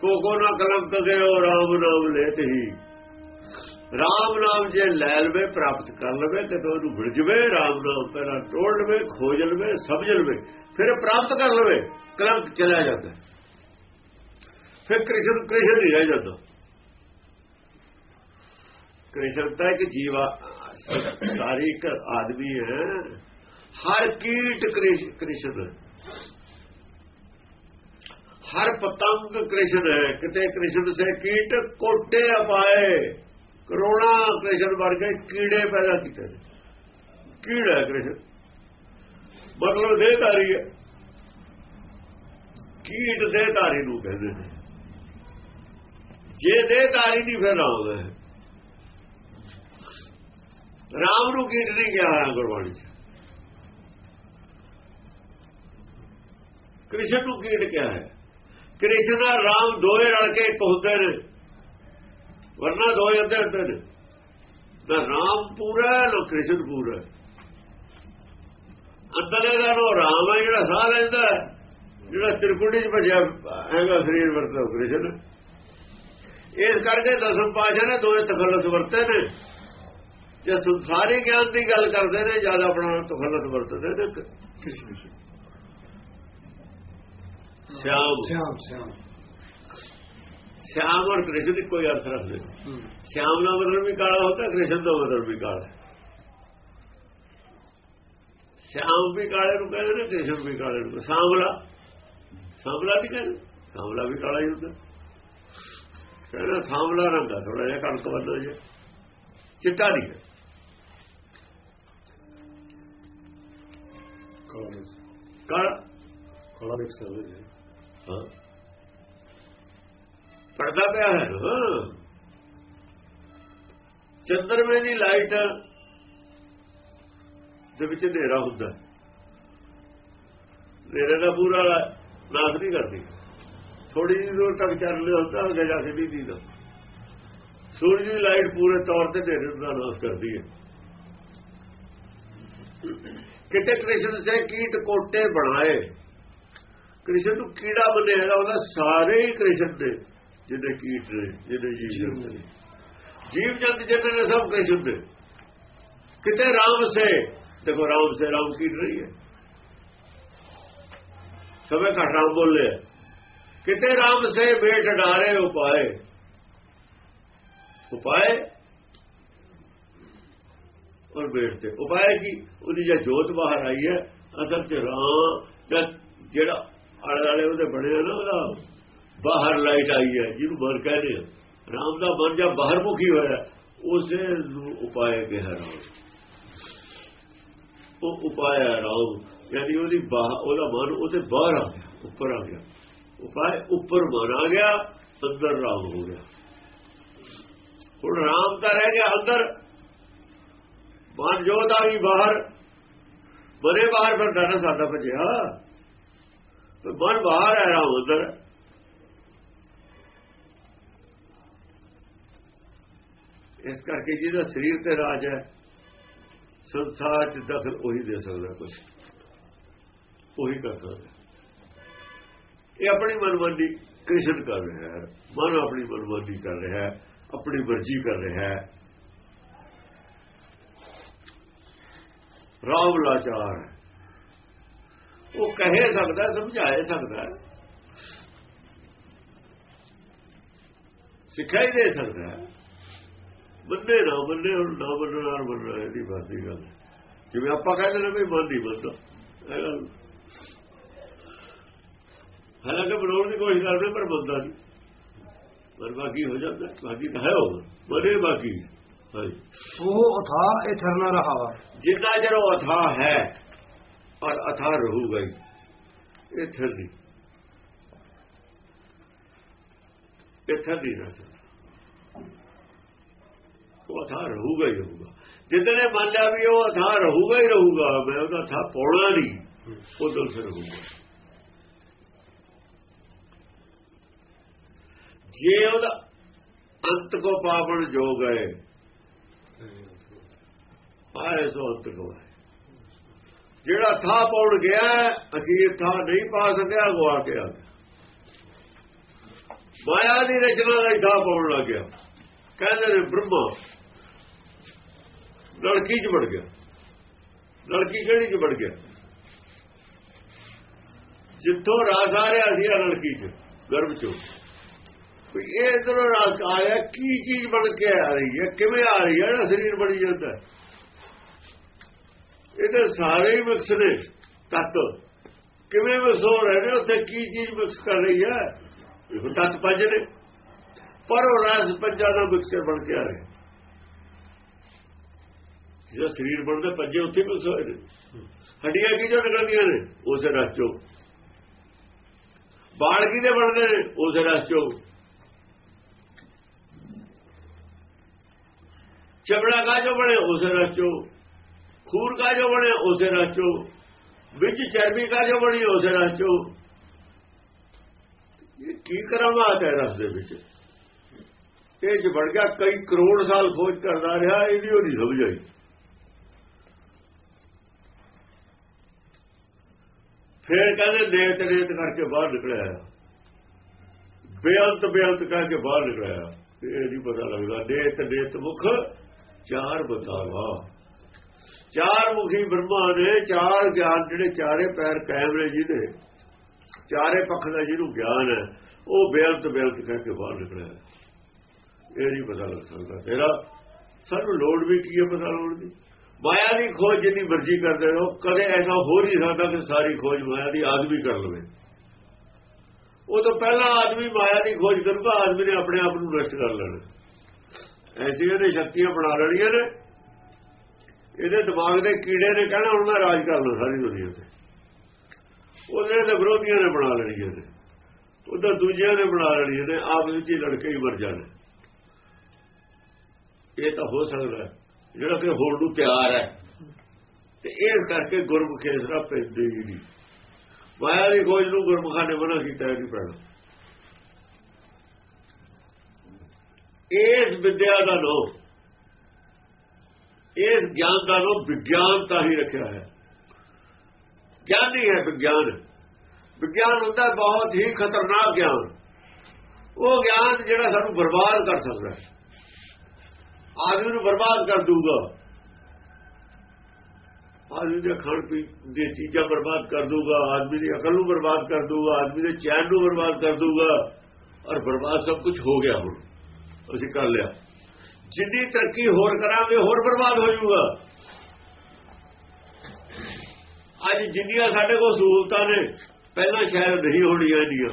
[SPEAKER 2] ਕੋ ਨਾ ਕਲੰਕ ਗਏ ਉਹ ਰਾਮ ਨਾਮ ਲੈਤ ਹੀ। ਰਾਮ ਨਾਮ ਜੇ ਲੈ ਲਵੇ ਪ੍ਰਾਪਤ ਕਰ ਲਵੇ ਤੇ ਉਹਨੂੰ ਭਿੜ ਜਵੇ ਰਾਮ ਨਾਮ ਪਹਿਲਾਂ ਟੋੜ ਲਵੇ ਖੋਜ ਲਵੇ ਸਮਝ ਲਵੇ ਫਿਰ ਪ੍ਰਾਪਤ ਕਰ ਲਵੇ ਕਲੰਕ ਚਲਾ ਜਾਂਦਾ ਫਿਰ ਕ੍ਰਿਸ਼ਨ ਕ੍ਰਿਸ਼ਨ ਨਹੀਂ ਰਹਿ ਜਾਂਦਾ ਕ੍ਰਿਸ਼ਨ ਤਾਂ ਇੱਕ ਜੀਵਾ ਸਾਰੀ ਇੱਕ ਆਦਮੀ ਹੈ ਹਰ ਕੀਟ ਕ੍ਰਿਸ਼ਨ ਹਰ ਪਤੰਗ ਕ੍ਰਿਸ਼ਨ ਹੈ ਕਿਤੇ ਕ੍ਰਿਸ਼ਨ ਸੇ ਕੀਟ ਕੋਟੇ ਅਪਾਏ ਕਰੋਨਾ ਕ੍ਰਿਸ਼ਨ ਵਰਗੇ ਕੀੜੇ ਪੈਦਾ ਕੀਤੇ ਨੇ। ਕੀੜਾ ਕ੍ਰਿਸ਼ਨ। ਮਤਲਬ ਦੇਹਧਾਰੀ ਹੈ। ਕੀਟ ਦੇਹਧਾਰੀ ਨੂੰ ਕਹਿੰਦੇ ਨੇ। ਜੇ ਦੇਹਧਾਰੀ ਨਹੀਂ ਫਿਰ ਰਾਮ ਹੈ। ਰਾਮ ਨੂੰ ਕੀਟ ਨਹੀਂ ਕਿਹਾ ਹੋਇਆ ਗੁਰਬਾਣੀ 'ਚ। ਕ੍ਰਿਸ਼ਨ ਨੂੰ ਕੀਟ ਕਿਹਾ ਹੈ। ਕ੍ਰਿਸ਼ਨ ਦਾ ਰਾਮ ਦੋਏ ਰਲ ਕੇ ਇੱਕ ਹੁੰਦੇ ਨੇ। ਵਰਨਾ ਦੋਏ ਅੱਧੇ ਅੱਧੇ ਨੇ ਤਾਂ ਰਾਮ ਪੂਰਾ ਲੋ ਕ੍ਰਿਸ਼ਨ ਪੂਰਾ ਅੰਦਰਲੇ ਦਾ ਨੋ ਰਾਮ ਹੈ ਜਿਹੜਾ ਸਾਹ ਲੈਂਦਾ ਜਿਹੜਾ ਤਿਰਕੁੜੀ ਚ ਭਜਿਆ ਹੈਗਾ ਸਰੀਰ ਵਰਤਦਾ ਕ੍ਰਿਸ਼ਨ। ਇਸ ਕਰਕੇ ਦਸਮ ਪਾਸ਼ਾ ਨੇ ਦੋਏ ਤਖੱਲਸ ਵਰਤੇ ਨੇ। ਜੇ ਸੰਸਾਰੀ ਗਿਆਨ ਦੀ ਗੱਲ ਕਰਦੇ ਨੇ ਜ਼ਿਆਦਾ ਆਪਣਾ ਤਖੱਲਸ ਵਰਤਦੇ ਨੇ।
[SPEAKER 1] ਕ੍ਰਿਸ਼ਨ
[SPEAKER 2] ਸ਼ਾਮ।
[SPEAKER 1] ਸਿਆਮ ਸਿਆਮ
[SPEAKER 2] श्याम और कृष्ण कोई अर्थ रखते श्याम का मतलब भी काला होता है कृष्ण का मतलब भी काला श्याम भी काले नु कहते ने कृष्ण भी काले नु सांवला सांवला भी कहते सांवला भी काला ही होता कहना सांवला रंग है थोड़ा जिहा कणक वाला जे चिट्टा नहीं है काला
[SPEAKER 1] ਕਾਲਾ ਮਿਕਸ ਕਰਦੇ ਜੀ
[SPEAKER 2] ਹਾਂ ਪੜਦਾ ਪਿਆ ਹੈ। ਨਾ ਚੰਦਰਮੇ ਦੀ ਲਾਈਟ ਦੇ ਵਿੱਚ ਹਨੇਰਾ ਹੁੰਦਾ ਹਨੇਰੇ ਦਾ ਪੂਰਾ ਨਾਸ ਨਹੀਂ ਕਰਦੀ। ਥੋੜੀ ਜਿਹੀ ਦੂਰ ਤੱਕ ਚੱਲ ਲਿਆ ਹੁੰਦਾ ਅੱਗੇ ਜਾ ਕੇ ਨਹੀਂ ਦੀਦਾ ਸੂਰਜ ਦੀ ਲਾਈਟ ਪੂਰੇ ਤੌਰ ਤੇ ਹਨੇਰੇ ਦਾ ਨਾਸ ਕਰਦੀ ਹੈ। ਕਿਤੇ ਕ੍ਰਿਸ਼ਨ ਸੇ ਕੀਟ ਕੋਟੇ ਬਣਾਏ। ਕ੍ਰਿਸ਼ਨ ਨੂੰ ਕੀੜਾ ਬਣਿਆ ਉਹਦਾ ਸਾਰੇ ਹੀ ਕ੍ਰਿਸ਼ਨ ਦੇ ਜਿਹਦੇ ਕੀਟ ਨੇ ਜਿਹਦੇ ਜੀਵ ਜੰਤ ਨੇ। ਜੀਵ ਜੰਤ ਜਿਹਦੇ ਨੇ ਸਭ ਕ੍ਰਿਸ਼ਨ ਦੇ ਕਿਤੇ ਰਾਮ ਸੇ ਦੇਖੋ ਰਾਮ ਸੇ ਰਾਮ ਕੀਟ ਰਹੀ ਹੈ। ਸਭੇ ਘਟ ਰਾਮ ਬੋਲੇ। ਕਿਤੇ ਰਾਮ ਸੇ ਬੇਟ ਡਾਰੇ ਉਪਾਏ। ਉਪਾਏ? ਔਰ ਬੇਟ ਤੇ। ਉਪਾਏ ਕੀ? ਉਹਦੀ ਜੇ ਜੋਤ ਬਾਹਰ ਆਈ ਹੈ ਅਸਲ ਚ ਰਾਮ ਜਿਹੜਾ ਆਲੇ ਵਾਲੇ ਉਹਦੇ ਬਣੇ ਨਾ ਉਹਦਾ ਬਾਹਰ ਲਾਈਟ ਆਈ ਹੈ, ਜਿਹਨੂੰ ਮਨ ਕਹਿੰਦੇ ਆ। ਰਾਮ ਦਾ ਮਨ ਜਾਂ ਬਾਹਰ ਮੁਖੀ ਹੋਇਆ, ਉਸੇ ਨੂੰ ਉਪਾਏ ਕਿਹਾ ਰਾਮ। ਉਹ ਉਪਾਇਆ ਰਾਮ, ਯਾਨੀ ਉਹਦੀ ਬਾਹ, ਉਹਦਾ ਮਨ ਉਹਦੇ ਬਾਹਰ ਆ ਗਿਆ, ਉੱਪਰ ਆ ਗਿਆ। ਉਪਾਏ ਉੱਪਰ ਮਨ ਆ ਗਿਆ, ਅੰਦਰ ਰਾਮ ਹੋ ਗਿਆ। ਹੁਣ ਰਾਮ ਤਾਂ ਰਹਿ ਗਿਆ ਅੰਦਰ। ਮਨ ਜੋਤ ਆ ਵੀ ਬਾਹਰ, ਬਰੇ ਬਾਹਰ ਬੰਦਾ ਨਾ ਸਾਡਾ ਭਜਿਆ। ਮਨ ਬਾਹਰ ਹੈ ਰਾਮ ਅੰਦਰ। ਇਸ ਕਰਕੇ ਜਿਹਦਾ ਸਰੀਰ ਤੇ ਰਾਜ ਹੈ, ਸੰਸਾਰ ਚ ਦਖਲ ਉਹੀ ਦੇ ਸਕਦਾ ਕੁਝ ਉਹੀ ਕਰ ਸਕਦਾ। ਇਹ ਆਪਣੀ ਮਨਮਰਜ਼ੀ ਕ੍ਰਿਸ਼ਨ ਕਰ ਰਿਹਾ ਹੈ। ਮਨ ਆਪਣੀ ਮਨਮਰਜ਼ੀ ਕਰ ਰਿਹਾ ਹੈ। ਆਪਣੀ ਮਰਜ਼ੀ ਕਰ ਰਿਹਾ ਹੈ। ਰਾਮ ਲਾਚਾਰ ਉਹ ਕਹੇ ਸਕਦਾ ਸਮਝਾਏ ਸਕਦਾ ਸਿੱਖਿਆ ਹੀ ਦੇ ਸਕਦਾ ਬੰਦੇ ਨਾ ਬੰਦੇ ਹੁਣ ਨਾ ਬੰਦੇ ਨਾਲ ਬੰਦਾ ਇਹਦੀ ਬਾਤੀ ਗੱਲ। ਜਿਵੇਂ ਆਪਾਂ ਕਹਿੰਦੇ ਨੇ ਵੀ ਬੰਦਾ ਹਾਲਾਂਕਿ ਬਣਾਉਣ ਦੀ ਕੋਸ਼ਿਸ਼ ਕਰਦੇ ਪਰ ਬੰਦਾ ਨਹੀਂ। ਪਰ ਬਾਕੀ ਹੋ ਜਾਂਦਾ। ਬਾਕੀ ਤਾਂ ਹੈ ਉਹ। ਬੜੇ ਬਾਕੀ।
[SPEAKER 1] ਉਹ ਅਥਾ ਇਹ ਥਰਨਾ ਰਹਾ
[SPEAKER 2] ਜਿੰਨਾ ਜਰ ਉਹ ਅਥਾ ਹੈ ਔਰ ਅਥਾ ਰਹੂਗਾ ਹੀ। ਇਹ ਥਰਦੀ ਇਹ ਥਰਦੀ ਰਸ ਉਹ ਅਥਾ ਰਹੂਗਾ ਹੀ ਰਹੂਗਾ। ਜਿੱਦਣੇ ਮੰਨ ਲਿਆ ਵੀ ਉਹ ਥਾਂ ਰਹੂਗਾ ਹੀ ਰਹੂਗਾ, ਮੈਂ ਉਹਦਾ ਥਾਂ ਪਾਉਣਾ ਨਹੀਂ, ਉਹ ਦਿਲ ਸੇ ਰਹੂਗਾ। ਜੇ ਉਹਦਾ ਅੰਤ ਕੋ ਪਾਵਣ ਜੋ ਗਏ ਆਏ ਸੋ ਅੰਤ ਕੋ ਜਿਹੜਾ ਥਾਂ ਪਾਉਣ ਗਿਆ ਅਖੀਰ ਥਾਂ ਨਹੀਂ ਪਾ ਸਕਿਆ ਗਵਾ ਕੇ ਆ ਗਿਆ। ਮਾਇਆ ਦੀ ਰਚਨਾ ਦਾ ਹੀ ਥਾਂ ਪਾਉਣ ਲੱਗ ਕਹਿੰਦੇ ਨੇ ਬ੍ਰਹਮਾ ਲੜਕੀ ਚ ਵੜ ਗਿਆ। ਲੜਕੀ ਕਿਹੜੀ ਚ ਵੜ ਗਿਆ? ਜਿੱਥੋਂ ਰਾਸ ਆ ਰਿਹਾ ਸੀ ਲੜਕੀ ਚ, ਗਰਭ ਚੋਂ। ਵੀ ਇਹ ਇਧਰੋਂ ਰਾਸ ਆ ਰਿਹਾ, ਕੀ ਚੀਜ਼ ਬਣ ਕੇ ਆ ਰਹੀ ਹੈ, ਕਿਵੇਂ ਆ ਰਹੀ ਹੈ ਜਿਹੜਾ ਸਰੀਰ ਬਣੀ ਜਾਂਦਾ ਹੈ। ਇਹਦੇ ਸਾਰੇ ਹੀ ਮਿਕਸ ਨੇ, ਤੱਤ। ਕਿਵੇਂ ਮਿਕਸ ਹੋ ਰਹੇ ਨੇ, ਉੱਥੇ ਕੀ ਚੀਜ਼ ਮਿਕਸ ਕਰ ਰਹੀ ਹੈ? ਤੱਤ ਪੰਜ ਨੇ। ਪਰ ਉਹ ਰਸ ਪੰਜਾਂ ਦਾ ਮਿਕਸਚਰ ਬਣ ਕੇ ਆ ਰਿਹਾ। ਜਿਹੜਾ ਸਰੀਰ ਬਣਦਾ, ਪੰਜੇ ਉੱਥੇ ਮਿਕਸ ਹੋਏ ਨੇ। ਹੱਡੀਆਂ ਕਿਹਦੇ ਨਿਕਲਦੀਆਂ ਨੇ? ਉਸੇ ਰਸ ਚੋਂ। ਬਾਲ ਕਿਹਦੇ ਬਣਦੇ ਨੇ? ਉਸੇ ਰਸ ਚੋਂ। ਚਮੜਾ ਕਾ ਜੋ ਬਣੇ? ਉਸੇ ਰਸ ਚੋਂ। ਖੂਰ ਕਾ ਜੋ ਬਣੇ? ਉਸੇ ਰਸ ਚੋਂ। ਵਿੱਚ ਚਰਬੀ ਕਾ ਜੋ ਬਣੀ? ਉਸੇ ਰਸ ਚੋਂ। ਇਹ ਕੀ ਕਰਾਮਾਤ ਹੈ ਰਸ ਦੇ ਵਿੱਚ? ਇਹ ਜ ਬਣ ਗਿਆ, ਕਈ ਕਰੋੜ ਸਾਲ ਖੋਜ ਕਰਦਾ ਰਿਹਾ, ਇਹਦੀ ਉਹ ਨਹੀਂ ਸਮਝ ਆਈ। ਫਿਰ ਕਹਿੰਦੇ ਨੇਤ ਨੇਤ ਕਰਕੇ ਬਾਹਰ ਨਿਕਲਿਆ ਬੇਅੰਤ ਬੇਅੰਤ ਕਰਕੇ ਬਾਹਰ ਨਿਕਲਿਆ ਇਹ ਨਹੀਂ ਪਤਾ ਲੱਗਦਾ, ਨੇਤ ਨੇਤ ਮੁਖ, ਚਾਰ ਬਤਾਵਾ। ਚਾਰ ਮੁਖੀ ਬ੍ਰਹਮਾ ਨੇ, ਚਾਰ ਗਿਆਨ ਜਿਹੜੇ ਚਾਰੇ ਪੈਰ ਕਾਇਮ ਨੇ ਜਿਹਦੇ, ਚਾਰੇ ਪੱਖ ਦਾ ਜਿਹਨੂੰ ਗਿਆਨ ਹੈ, ਉਹ ਬੇਅੰਤ ਬੇਅੰਤ ਕਰਕੇ ਬਾਹਰ ਨਿਕਲਿਆ ਇਹ ਨਹੀਂ ਪਤਾ ਲੱਗ ਸਕਦਾ। ਤੇਰਾ ਸਾਨੂੰ ਲੋੜ ਵੀ ਕੀ ਹੈ ਪਤਾ ਲਾਉਣ ਦੀ? ਮਾਇਆ ਦੀ ਖੋਜ ਜਿੰਨੀ ਮਰਜ਼ੀ ਕਰਦੇ ਰਹੋ ਕਦੇ ਐਸਾ ਹੋ ਨਹੀਂ ਸਕਦਾ ਕਿ ਸਾਰੀ ਖੋਜ ਮਾਇਆ ਦੀ ਆਦਮੀ ਕਰ ਲਵੇ। ਉਹ ਤੋਂ ਪਹਿਲਾਂ ਆਦਮੀ ਮਾਇਆ ਦੀ ਖੋਜ ਕਰੂਗਾ, ਆਦਮੀ ਨੇ ਆਪਣੇ ਆਪ ਨੂੰ ਨਸ਼ਟ ਕਰ ਲੈਣਾ। ਐਸੀਆਂ ਨੇ ਸ਼ਕਤੀਆਂ ਬਣਾ ਲੈਣੀਆਂ ਨੇ। ਇਹਦੇ ਦਿਮਾਗ ਦੇ ਕੀੜੇ ਨੇ ਕਹਿਣਾ, ਹੁਣ ਮੈਂ ਰਾਜ ਕਰ ਲਵਾਂ ਸਾਰੀ ਦੁਨੀਆ ਤੇ। ਉਹਦੇ ਦੇ ਵਿਰੋਧੀਆਂ ਨੇ ਬਣਾ ਲੈਣੀਆਂ ਨੇ। ਉਧਰ ਦੂਜਿਆਂ ਨੇ ਬਣਾ ਲੈਣੀਆਂ ਨੇ, ਆਪ ਵਿੱਚ ਹੀ ਲੜਕੇ ਹੀ ਮਰ ਜਾਣੇ। ਇਹ ਤਾਂ ਹੋ ਸਕਦਾ ਹੈ। ਜਿਹੜਾ ਕਿ ਹੋਰ ਨੂੰ ਤਿਆਰ ਹੈ। ਤੇ ਇਸ ਕਰਕੇ ਗੁਰਮੁਖੇ ਇਸਰਾ ਪੈਂਦੇ ਹੀ ਨਹੀਂ। ਮਾਇਆ ਦੀ ਖੋਜ ਨੂੰ ਗੁਰਮੁਖਾਂ ਨੇ ਮਨਾ ਕੀਤਾ ਨਹੀਂ ਪੈਣਾ। ਇਸ ਵਿਦਿਆ ਦਾ ਲੋ ਇਸ ਗਿਆਨ ਦਾ ਲੋ ਵਿਗਿਆਨ ਤਾਂ ਹੀ ਰੱਖਿਆ ਹੈ। ਗਿਆਨ ਨਹੀਂ ਹੈ ਵਿਗਿਆਨ। ਵਿਗਿਆਨ ਹੁੰਦਾ ਬਹੁਤ ਹੀ ਖਤਰਨਾਕ ਗਿਆਨ। ਉਹ ਗਿਆਨ ਜਿਹੜਾ ਸਾਨੂੰ ਬਰਬਾਦ ਕਰ ਸਕਦਾ ਹੈ। ਆਦਮੀ ਨੂੰ ਬਰਬਾਦ ਕਰ ਦੂਗਾ ਆਦਮੀ ਦੇ ਖਾਣ ਪੀਣ ਦੀਆਂ ਚੀਜ਼ਾਂ ਬਰਬਾਦ ਕਰ ਦੂਗਾ ਆਦਮੀ ਦੀ ਅਕਲ ਨੂੰ ਬਰਬਾਦ ਕਰ ਦੂਗਾ ਆਦਮੀ ਦੇ ਚੈਨ ਨੂੰ ਬਰਬਾਦ ਕਰ ਦੂਗਾ ਔਰ ਬਰਬਾਦ ਸਭ ਕੁਝ ਹੋ ਗਿਆ ਹੁਣ। ਅਸੀਂ ਕਰ ਲਿਆ। ਜਿੰਨੀ ਤਰੱਕੀ ਹੋਰ ਕਰਾਂਗੇ, ਹੋਰ ਬਰਬਾਦ ਹੋ ਜਾਊਗਾ। ਅੱਜ ਜਿੰਨੀਆਂ ਸਾਡੇ ਕੋਲ ਸਹੂਲਤਾਂ ਨੇ, ਪਹਿਲਾਂ ਸ਼ਾਇਦ ਨਹੀਂ ਹੋਣੀਆਂ ਇੰਨੀਆਂ।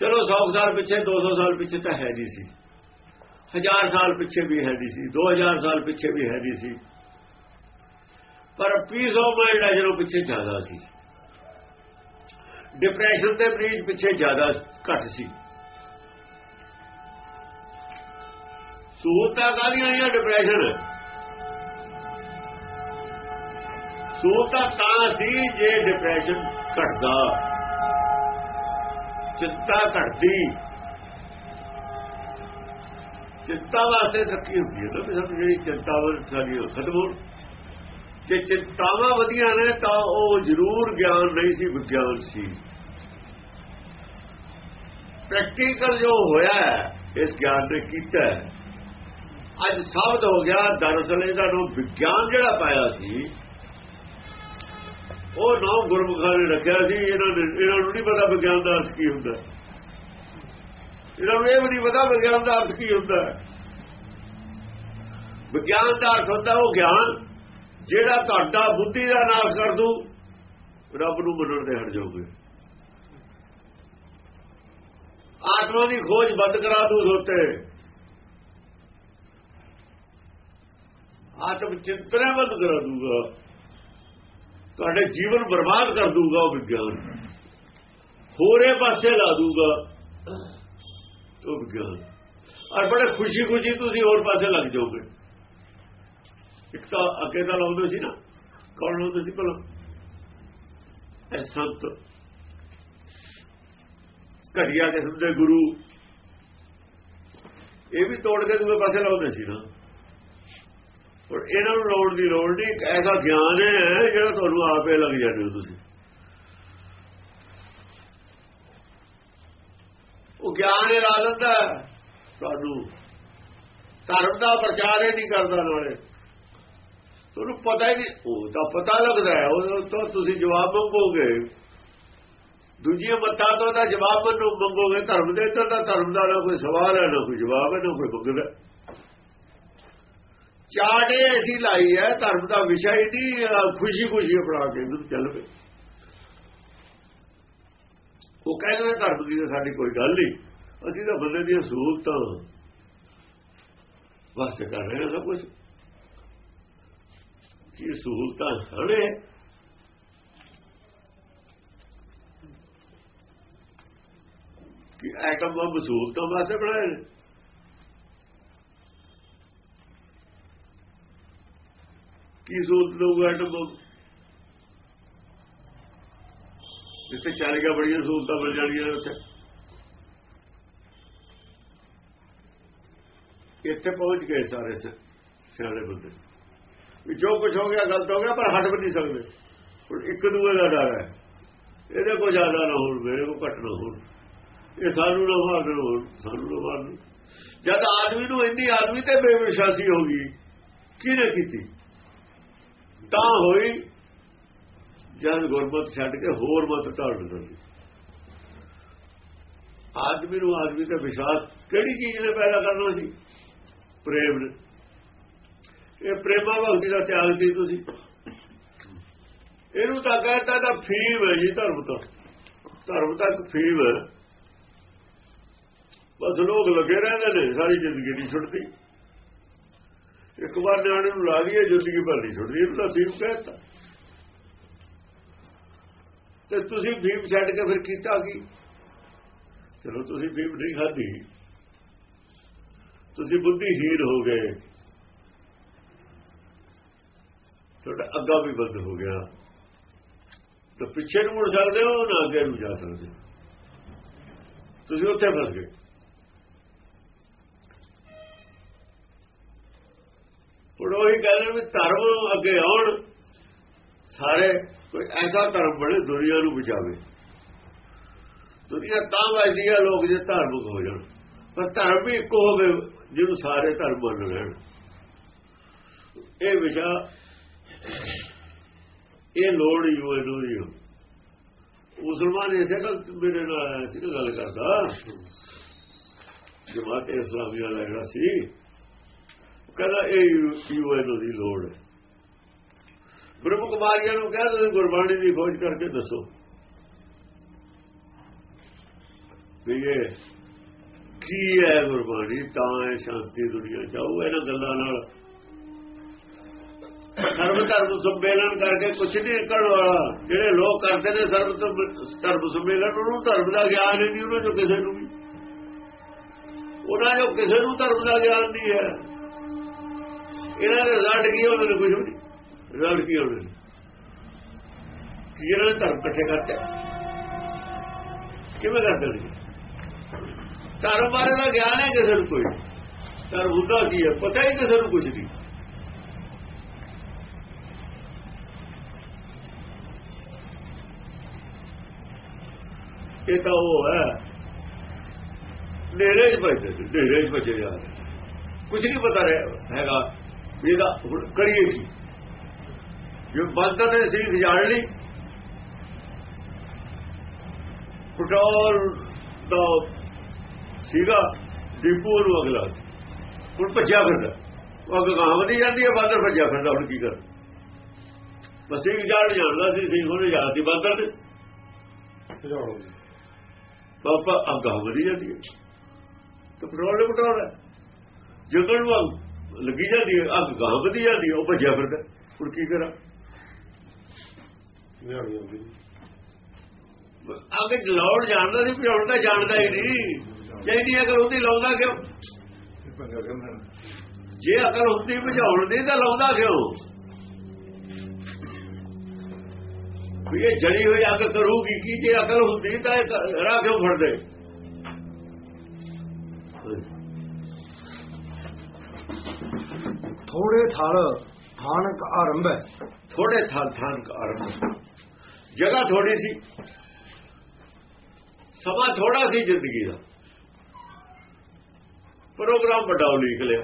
[SPEAKER 2] ਚਲੋ 100 ਸਾਲ ਪਿੱਛੇ 200 ਸਾਲ ਪਿੱਛੇ ਤਾਂ ਹੈ ਨਹੀਂ ਸੀ। ਹਜ਼ਾਰ ਸਾਲ ਪਿੱਛੇ ਵੀ ਹੈ ਨਹੀਂ ਸੀ 2000 ਸਾਲ ਪਿੱਛੇ ਵੀ ਹੈ ਨਹੀਂ ਸੀ। ਪਰ ਪੀਸ ਆਫ ਮਾਈਂਡ ਆ ਜਦੋਂ ਪਿੱਛੇ ਜ਼ਿਆਦਾ ਸੀ। ਡਿਪਰੈਸ਼ਨ ਦੇ ਮਰੀਜ਼ ਪਿੱਛੇ ਜ਼ਿਆਦਾ ਘੱਟ ਸੀ। ਸਹੂਲਤਾਂ ਕਾਹਦੀਆਂ ਆਈਆਂ? ਡਿਪਰੈਸ਼ਨ ਸਹੂਲਤਾਂ ਤਾਂ ਸੀ ਜੇ ਡਿਪਰੈਸ਼ਨ ਘਟਦਾ। ਚਿੰਤਾ ਘਟਦੀ। ਚਿੰਤਾ ਵਾਸਤੇ ਤਰੱਕੀ ਹੁੰਦੀ ਹੈ ਨਾ ਵੀ ਸਭ ਜਿਹੜੀ ਚਿੰਤਾ ਵਰ ਖਤਮ ਹੋ ਜੇ ਚਿੰਤਾਵਾਂ ਵਧੀਆਂ ਨੇ ਤਾਂ ਉਹ ਜ਼ਰੂਰ ਗਿਆਨ ਨਹੀਂ ਸੀ, ਵਿਗਿਆਨ ਸੀ। ਪ੍ਰੈਕਟੀਕਲ ਜੋ ਹੋਇਆ ਇਸ ਗਿਆਨ ਨੇ ਕੀਤਾ ਅੱਜ ਸਾਬਤ ਹੋ ਗਿਆ, ਦਰਅਸਲ ਇਹਦਾ ਨੂੰ ਵਿਗਿਆਨ ਜਿਹੜਾ ਪਾਇਆ ਸੀ, ਉਹ ਨਾਮ ਗੁਰਮੁਖਾਂ ਨੇ ਰੱਖਿਆ ਸੀ। ਇਹਨਾਂ ਨੇ ਇਹਨਾਂ ਨੂੰ ਨਹੀਂ ਪਤਾ ਵਿਗਿਆਨ ਦਾ ਅਰਥ ਕੀ ਹੁੰਦਾ। ਇਹਨਾਂ ਨੂੰ ਇਹ ਵੀ ਨਹੀਂ ਪਤਾ ਵਿਗਿਆਨ ਦਾ ਅਰਥ ਕੀ ਹੁੰਦਾ ਵਿਗਿਆਨ ਦਾ ਅਰਥ ਹੁੰਦਾ ਉਹ ਗਿਆਨ ਜਿਹੜਾ ਤੁਹਾਡਾ ਬੁੱਧੀ ਦਾ ਨਾਸ਼ ਕਰ ਦੂ, ਰੱਬ ਨੂੰ ਮੰਨਣ ਦੇ ਹਟ ਜਾਓਗੇ ਆਤਮਾ ਦੀ ਖੋਜ ਬੰਦ ਕਰਾ ਦੂ ਸੋਤੇ ਆਤਮ ਚਿੰਤਨਾ ਬੰਦ ਕਰਾ ਦੂਗਾ। ਤੁਹਾਡੇ ਜੀਵਨ ਬਰਬਾਦ ਕਰ ਦੂਗਾ ਉਹ ਵਿਗਿਆਨ। ਹੋਰੇ ਪਾਸੇ ਲਾ ਦੂਗਾ। ਉਹ ਵਿਗਿਆਨ ਔਰ ਬੜੇ ਖੁਸ਼ੀ ਖੁਸ਼ੀ ਤੁਸੀਂ ਹੋਰ ਪਾਸੇ ਲੱਗ ਜਾਓਗੇ। ਇੱਕ ਤਾਂ ਅੱਗੇ ਤਾਂ ਲਾਉਂਦੇ ਸੀ ਨਾ, ਕੌਣ ਲਾਉਂਦੇ ਸੀ ਭਲਾ? ਇਹ ਸੰਤ। ਘੜੀਆ ਕਿਸਮ ਦੇ ਗੁਰੂ। ਇਹ ਵੀ ਤੋੜ ਕੇ ਦੂਏ ਪਾਸੇ ਲਾਉਂਦੇ ਸੀ ਨਾ। ਔਰ ਇਹਨਾਂ ਨੂੰ ਲੋੜ ਦੀ ਲੋੜ ਨਹੀਂ, ਇੱਕ ਐਸਾ ਗਿਆਨ ਹੈ ਜਿਹੜਾ ਤੁਹਾਨੂੰ ਆਪੇ ਲੱਗ ਜਾਂਦੇ ਹੋ ਤੁਸੀਂ। ਉਹ ਗਿਆਨ ਇਹ ਲਾ ਦਿੰਦਾ ਤੁਹਾਨੂੰ ਧਰਮ ਦਾ ਪ੍ਰਚਾਰ ਹੀ ਨਹੀਂ ਕਰਦਾ ਨਾਲੇ। ਤੁਹਾਨੂੰ ਪਤਾ ਹੀ ਨਹੀਂ, ਉਹ ਤਾਂ ਪਤਾ ਲੱਗਦਾ ਹੈ, ਉਹ ਤੋਂ ਤੁਸੀਂ ਜਵਾਬ ਮੰਗੋਗੇ। ਦੂਜੀਆਂ ਮੱਤਾਂ ਤੋਂ ਦਾ ਜਵਾਬ ਨੂੰ ਮੰਗੋਗੇ, ਧਰਮ ਦੇ ਤੋਂ ਦਾ ਧਰਮ ਦਾ ਨਾ ਕੋਈ ਸਵਾਲ ਹੈ, ਨਾ ਕੋਈ ਜਵਾਬ ਹੈ, ਨਾ ਕੋਈ ਮੰਗਦਾ ਚਾੜੇ ਅਸੀਂ ਲਾਈ ਹੈ, ਧਰਮ ਦਾ ਵਿਸ਼ਾ ਹੀ ਨਹੀਂ ਖੁਸ਼ੀ ਖੁਸ਼ੀ ਅਪਣਾ ਕੇ ਇਹਨੂੰ ਚੱਲ ਪਏ। ਉਹ ਕਹਿੰਦੇ ਨੇ ਧਰਮ ਦੀ ਤਾਂ ਸਾਡੀ ਕੋਈ ਗੱਲ ਨਹੀਂ। ਅਸੀਂ ਤਾਂ ਬੰਦੇ ਦੀਆਂ ਸਹੂਲਤਾਂ ਵਾਸਤੇ ਕਰ ਰਹੇ ਹਾਂ ਸਭ ਕੁਝ ਕੀ ਸਹੂਲਤਾਂ ਹੜੇ ਕਿ ਐਟਮ ਬੰਬ ਸਹੂਲਤਾਂ ਵਾਸਤੇ ਬਣਾਏ ਕੀ ਸਹੂਲਤ ਦਊਗਾ ਐਟਮ ਬੰਬ ਜਿੱਥੇ ਚੱਲ ਗਿਆ ਬੜੀਆਂ ਸਹੂਲਤਾਂ ਮਿਲ ਜਾਣੀਆਂ ਉੱਥੇ। ਇੱਥੇ ਪਹੁੰਚ ਗਏ ਸਾਰੇ ਸਿਆਣੇ ਬੰਦੇ। ਵੀ ਜੋ ਕੁਝ ਹੋ ਗਿਆ, ਗਲਤ ਹੋ ਗਿਆ, ਪਰ ਹਟ ਵੀ ਨਹੀਂ ਸਕਦੇ। ਹੁਣ ਇੱਕ ਦੂਏ ਦਾ ਡਰ ਹੈ। ਇਹਦੇ ਕੋ ਜ਼ਿਆਦਾ ਨਾ ਹੋਣ, ਮੇਰੇ ਕੋ ਘਟ ਨਾ ਹੋਣ। ਇਹ ਸਾਨੂੰ ਨਾ ਮਾਰਨ ਹੋਣ, ਸਾਨੂੰ ਨਾ ਮਾਰਨ। ਜਦ ਆਦਮੀ ਨੂੰ ਇੰਨੀ ਆਦਮੀ ਤੇ ਬੇਵਿਸ਼ਵਾਸੀ ਹੋ ਗਈ, ਕਿਹਨੇ ਕੀਤੀ? ਤਾਂ ਹੋਈ ਜਦ ਗੁਰਮਤ ਛੱਡ ਕੇ ਹੋਰ ਮਤ ਧਾਰਨ ਦਿੱਤੀ ਆਦਮੀ ਨੂੰ ਆਦਮੀ ਤੇ ਵਿਸ਼ਵਾਸ ਕਿਹੜੀ ਚੀਜ਼ ਨੇ ਪੈਦਾ ਕਰਨਾ ਸੀ? ਪ੍ਰੇਮ ਨੇ। ਇਹ ਪ੍ਰੇਮਾ ਭਗਤੀ ਦਾ ਤਿਆਗ ਦੀ ਤੁਸੀਂ। ਇਹਨੂੰ ਤਾਂ ਕਹਿੰਦਾ ਤਾਂ ਫੀਮ ਹੈ ਜੀ ਧਰਮ ਤੋਂ। ਧਰਮ ਤੱਕ ਫੀਮ ਹੈ। ਬਸ ਲੋਕ ਲੱਗੇ ਰਹਿੰਦੇ ਨੇ, ਸਾਰੀ ਜ਼ਿੰਦਗੀ ਨਹੀਂ ਛੁੱਟਦੀ। ਇੱਕ ਵਾਰ ਨਿਆਣੇ ਨੂੰ ਲਾ ਦਈਏ, ਜ਼ਿੰਦਗੀ ਭਰ ਨਹੀਂ ਛੁੱਟਦੀ। ਇਹਨੂੰ ਤਾਂ ਫੀਮ ਕਹਿੰਦਾ ਤੇ ਤੁਸੀਂ ਫੀਮ ਛੱਡ ਕੇ ਫਿਰ ਕੀਤਾ ਕੀ? ਚਲੋ ਤੁਸੀਂ ਫੀਮ ਨਹੀਂ ਖਾਧੀ। ਤੁਸੀਂ ਬੁੱਧੀਹੀਣ ਹੋ ਗਏ। ਤੁਹਾਡਾ ਅੱਗਾ ਵੀ ਬੰਦ ਹੋ ਗਿਆ। ਤਾਂ ਪਿੱਛੇ ਨੂੰ ਮੁੜ ਸਕਦੇ ਹੋ ਨਾ ਅੱਗੇ ਨੂੰ ਜਾ ਸਕਦੇ ਤੁਸੀਂ ਉੱਥੇ ਫਸ ਗਏ। ਹੁਣ ਉਹੀ ਕਹਿੰਦੇ ਵੀ ਧਰਮ ਅੱਗੇ ਆਉਣ। ਸਾਰੇ ਕੋਈ ਐਸਾ ਧਰਮ ਬਣੇ ਦੁਨੀਆ ਨੂੰ ਬਚਾਵੇ। ਦੁਨੀਆ ਤਾਂ ਵਜਦੀ ਆ, ਲੋਕ ਜੇ ਧਾਰਮਿਕ ਹੋ ਜਾਣ। ਪਰ ਧਰਮ ਵੀ ਇੱਕੋ ਹੋਵੇ, ਜਿਹਨੂੰ ਸਾਰੇ ਧਰਮ ਮੰਨ ਲੈਣ। ਇਹ ਵਿਸ਼ਾ, ਇਹ ਲੋੜ ਹੀ ਹੋਏ ਲੋੜੀ ਮੁਸਲਮਾਨ ਇਸੇ ਗੱਲ ਮੇਰੇ ਨਾਲ ਆਇਆ ਸੀ ਗੱਲ ਕਰਦਾ। ਜਮਾਤ ਇਸਲਾਮੀਆ ਦਾ ਸੀ ਕਹਿੰਦਾ ਇਹ ਯੂਐਨਓ ਦੀ ਲੋੜ ਹੈ। ਬ੍ਰਹਮ ਕੁਮਾਰੀਆਂ ਨੂੰ ਕਹਿੰਦਾ ਤੁਸੀਂ ਗੁਰਬਾਣੀ ਦੀ ਖੋਜ ਕਰਕੇ ਦੱਸੋ। ਵੀ ਇਹ ਕੀ ਹੈ ਗੁਰਬਾਣੀ? ਤਾਂ ਹੈ ਸ਼ਾਂਤੀ ਦੁਨੀਆ ਚਾਹੂ ਇਹਨਾਂ ਗੱਲਾਂ ਨਾਲ। ਸਰਬ ਧਰਮ ਸੰਮੇਲਨ ਕਰਕੇ ਕੁਝ ਨਹੀਂ ਨਿਕਲਣ ਵਾਲਾ। ਜਿਹੜੇ ਲੋਕ ਕਰਦੇ ਨੇ ਸਰਬ ਧਰਮ ਸੰਮੇਲਨ, ਉਹਨੂੰ ਧਰਮ ਦਾ ਗਿਆਨ ਨਹੀਂ, ਉਹਨਾਂ ਜੋ ਕਿਸੇ ਨੂੰ ਵੀ। ਉਹਨਾਂ ਜੋ ਕਿਸੇ ਨੂੰ ਧਰਮ ਦਾ ਗਿਆਨ ਨਹੀਂ ਹੈ। ਇਹਨਾਂ ਦੇ ਰਿਜ਼ਲਟ ਕੀ ਉਹਨਾਂ ਨੂੰ ਕੁਝ ਨਹੀਂ। ਰਿਜ਼ਲਟ ਕੀ ਉਹਨਾਂ ਕੀ ਇਹਨਾਂ ਨੇ ਧਰਮ ਇਕੱਠੇ ਕਰਤੇ? ਕਿਵੇਂ ਕਰਦੇ ਨੇ ਧਰਮ ਬਾਰੇ ਦਾ ਗਿਆਨ ਹੈ ਕਿਸੇ ਨੂੰ ਕੋਈ। ਧਰਮ ਹੁੰਦਾ ਕੀ ਹੈ? ਪਤਾ ਹੀ ਕਿਸੇ ਨੂੰ ਕੁਝ ਨਹੀਂ ਇਹ ਤਾਂ ਉਹ ਹੈ। ਨੇਰੇ 'ਚ ਬਚਦੇ ਨੇਰੇ 'ਚ ਬਚੇ ਯਾਰ ਕੁਝ ਨਹੀਂ ਪਤਾ ਹੈਗਾ। ਇਹਦਾ ਹੁਣ ਕਰੀਏ ਕੀ? ਜੋ ਬੰਦਰ ਨੇ ਸੀ ਜਾਣ ਲਈ। ਪੈਟਰੋਲ ਦਾ ਸੀਗਾ ਦੀਪੂ ਨੂੰ ਅਗਲਾ ਹੁਣ ਭੱਜਿਆ ਫਿਰਦਾ। ਉਹ ਅੱਗ ਗਾਂ ਵਧੀ ਜਾਂਦੀ ਹੈ ਬਾਦਰ ਭੱਜਿਆ ਫਿਰਦਾ ਹੁਣ ਕੀ ਕਰ? ਬਸ ਇਹ ਜਾਣ ਜਾਣਦਾ ਸੀ ਸਿੰਘ ਉਹਨੇ ਜਾਣਦੀ ਬਾਦਰ ਨੇ ਪਾਪਾ ਅੱਗ ਵਧੀ ਜਾਂਦੀ ਹੈ। ਤੇ ਪੈਟਰੋਲ ਪੈਟਰੋਲ ਹੈ। ਜਗਣ ਨੂੰ ਲੱਗੀ ਜਾਂਦੀ ਹੈ ਅੱਗ ਗਾਂ ਵਧੀ ਜਾਂਦੀ ਹੈ ਉਹ ਭੱਜਿਆ ਫਿਰਦਾ। ਹੁਣ ਕੀ ਕਰਾਂ? ਅੱਗੇ ਜਲਾਉਣ ਜਾਣਦਾ ਸੀ ਪਿਉਣ ਦਾ ਜਾਣਦਾ ਹੀ ਨਹੀਂ ਚਾਹੀਦੀ ਅਗਰ ਉਹਦੀ ਲਾਉਂਦਾ ਕਿਉਂ? ਜੇ ਅਕਲ ਹੁੰਦੀ ਬੁਝਾਉਣ ਦੀ ਤਾਂ ਲਾਉਂਦਾ ਕਿਉਂ? ਵੀ ਇਹ ਜੜੀ ਹੋਈ ਅੱਗ ਕਰੂਗੀ ਕੀ? ਜੇ ਅਕਲ ਹੁੰਦੀ ਤਾਂ ਇਹ ਰਾਹ ਕਿਉਂ ਫੜਦੇ?
[SPEAKER 1] ਥੋੜੇ ਥਲ ਥਾਨਕ ਆਰੰਭ ਹੈ।
[SPEAKER 2] ਥੋੜੇ ਥਾਂ ਥਾਂ ਆਰੰਭ। ਜਗ੍ਹਾ ਥੋੜੀ ਸੀ। ਸਮਾਂ ਥੋੜਾ ਸੀ ਜ਼ਿੰਦਗੀ ਦਾ। ਪ੍ਰੋਗਰਾਮ ਵੱਡਾ ਉਲੀਕ ਲਿਆ।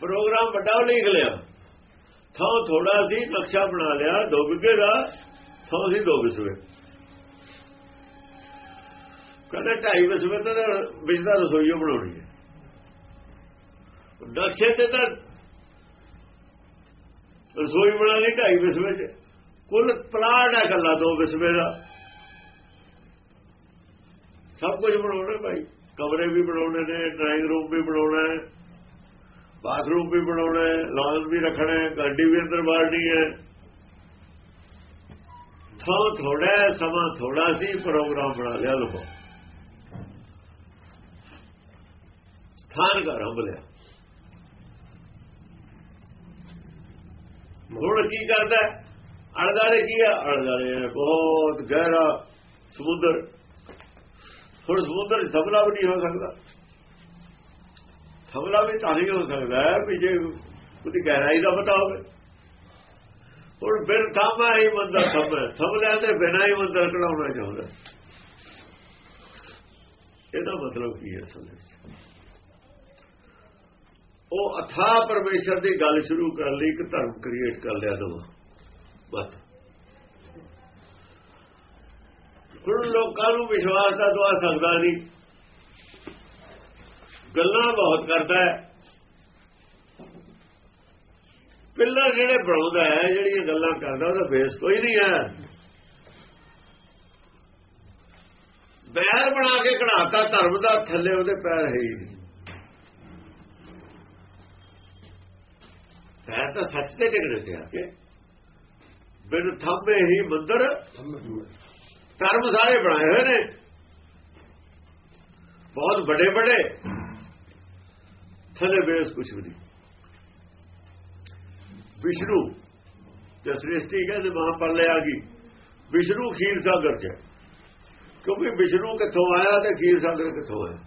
[SPEAKER 2] ਪ੍ਰੋਗਰਾਮ ਵੱਡਾ ਉਲੀਕ ਲਿਆ। ਥਾਂ ਥੋੜਾ ਸੀ, ਨਕਸ਼ਾ ਬਣਾ ਲਿਆ ਦੋ ਵਿਗੇ ਦਾ, ਥਾਂ ਸੀ ਦੋ ਵਿਸਵੇ ਕਹਿੰਦਾ ਢਾਈ ਵਿਸਵੇ ਤਾਂ ਵਿੱਚ ਦਾ ਰਸੋਈਓ ਬਣਾਉਣੀ ਹੈ। ਨਕਸ਼ੇ ਤੇ ਤਾਂ ਰਸੋਈ ਬਣਾ ਲਈ ਢਾਈ ਵਿਸਵੇ ਚ। ਕੁੱਲ ਪਲਾਟ ਹੈ ਗੱਲਾਂ ਦੋ ਵਿਸਵੇ ਦਾ। ਸਭ ਕੁਝ ਬਣਾਉਣਾ ਭਾਈ। ਕਮਰੇ ਵੀ ਬਣਾਉਣੇ ਨੇ, ਡਰਾਇੰਗ ਰੂਮ ਵੀ ਬਣਾਉਣਾ ਹੈ। ਬਾਥਰੂਮ ਵੀ ਬਣਾਉਣਾ ਹੈ ਲਾਨ ਵੀ ਰੱਖਣਾ ਹੈ, ਗੱਡੀ ਵੀ ਅੰਦਰ ਬਾੜਨੀ ਹੈ। ਥਾਂ ਥੋੜਾ ਸਮਾਂ ਥੋੜਾ ਸੀ, ਪ੍ਰੋਗਰਾਮ ਬਣਾ ਲਿਆ ਲੋਕੋ ਥਾਨ ਘਰ ਹੰਬ ਲਿਆ। ਹੁਣ ਕੀ ਕਰਦਾ? ਅੜਦਾਰੇ ਕੀ ਆ? ਅੜਦਾਰੇ ਬਹੁਤ ਗਹਿਰਾ ਸਮੁੰਦਰ। ਹੁਣ ਸਮੁੰਦਰ ਥਮਲਾ ਵੀ ਨਹੀਂ ਹੋ ਸਕਦਾ। ਥਮਲਾ ਵੀ ਤਾਂ ਨਹੀਂ ਹੋ ਸਕਦਾ ਵੀ ਜੇ ਉਹਦੀ ਗਹਿਰਾਈ ਦਾ ਪਤਾ ਹੋਵੇ। ਹੁਣ ਬਿਨ ਥਾਮਾ ਹੀ ਮੰਦਰ ਥਮ ਥਮਲਿਆ ਤੇ ਬਿਨਾਂ ਹੀ ਮੰਦਰ ਕਢਾਉਣਾ ਚਾਹੁੰਦਾ ਇਹਦਾ ਮਤਲਬ ਕੀ ਹੈ ਅਸਲ ਉਹ ਅਥਾ ਪਰਮੇਸ਼ਰ ਦੀ ਗੱਲ ਸ਼ੁਰੂ ਕਰਨ ਲਈ ਇੱਕ ਧਰਮ ਕ੍ਰੀਏਟ ਕਰ ਲਿਆ ਦਵਾ। ਬਸ। ਹੁਣ ਲੋਕਾਂ ਨੂੰ ਵਿਸ਼ਵਾਸ ਦਾ ਦਵਾ ਸਕਦਾ ਨਹੀਂ। ਗੱਲਾਂ ਬਹੁਤ ਕਰਦਾ ਹੈ। ਪਿੱਲਰ ਜਿਹੜੇ ਬਣਾਉਂਦਾ ਹੈ, ਜਿਹੜੀਆਂ ਗੱਲਾਂ ਕਰਦਾ, ਉਹਦਾ ਫੇਸ ਕੋਈ ਨਹੀਂ ਹੈ। ਬੈਰ ਬਣਾ ਕੇ ਕਢਾਤਾ, ਧਰਮ ਦਾ ਥੱਲੇ ਉਹਦੇ ਪੈਰ ਹੈ ਹੀ ਨਹੀਂ ਪੈਰ ਤਾਂ ਸੱਚ ਤੇ ਟਿਕਣੇ ਤੇ ਆ ਕੇ ਬਿਨ ਥੰਮੇ ਹੀ ਮੰਦਰ। ਧਰਮ ਸਾਰੇ ਬਣਾਏ ਹੋਏ ਨੇ। ਬਹੁਤ ਵੱਡੇ ਵੱਡੇ। ਥੱਲੇ ਬੇਸ ਕੁਛ ਵੀ ਨਹੀਂ। ਵਿਸ਼ਨੂੰ ਤੇ ਸ੍ਰਿਸ਼ਟੀ ਕਹਿੰਦੇ ਮਹਾਪਰਲੇ ਆ ਗਈ। ਵਿਸ਼ਨੂੰ ਖੀਰ ਸਾਗਰ ਚ। ਕਿਉਂਕਿ ਵਿਸ਼ਨੂੰ ਕਿੱਥੋਂ ਆਇਆ ਤੇ ਖੀਰ ਸਾਗਰ ਕਿੱਥੋਂ ਆਇਆ?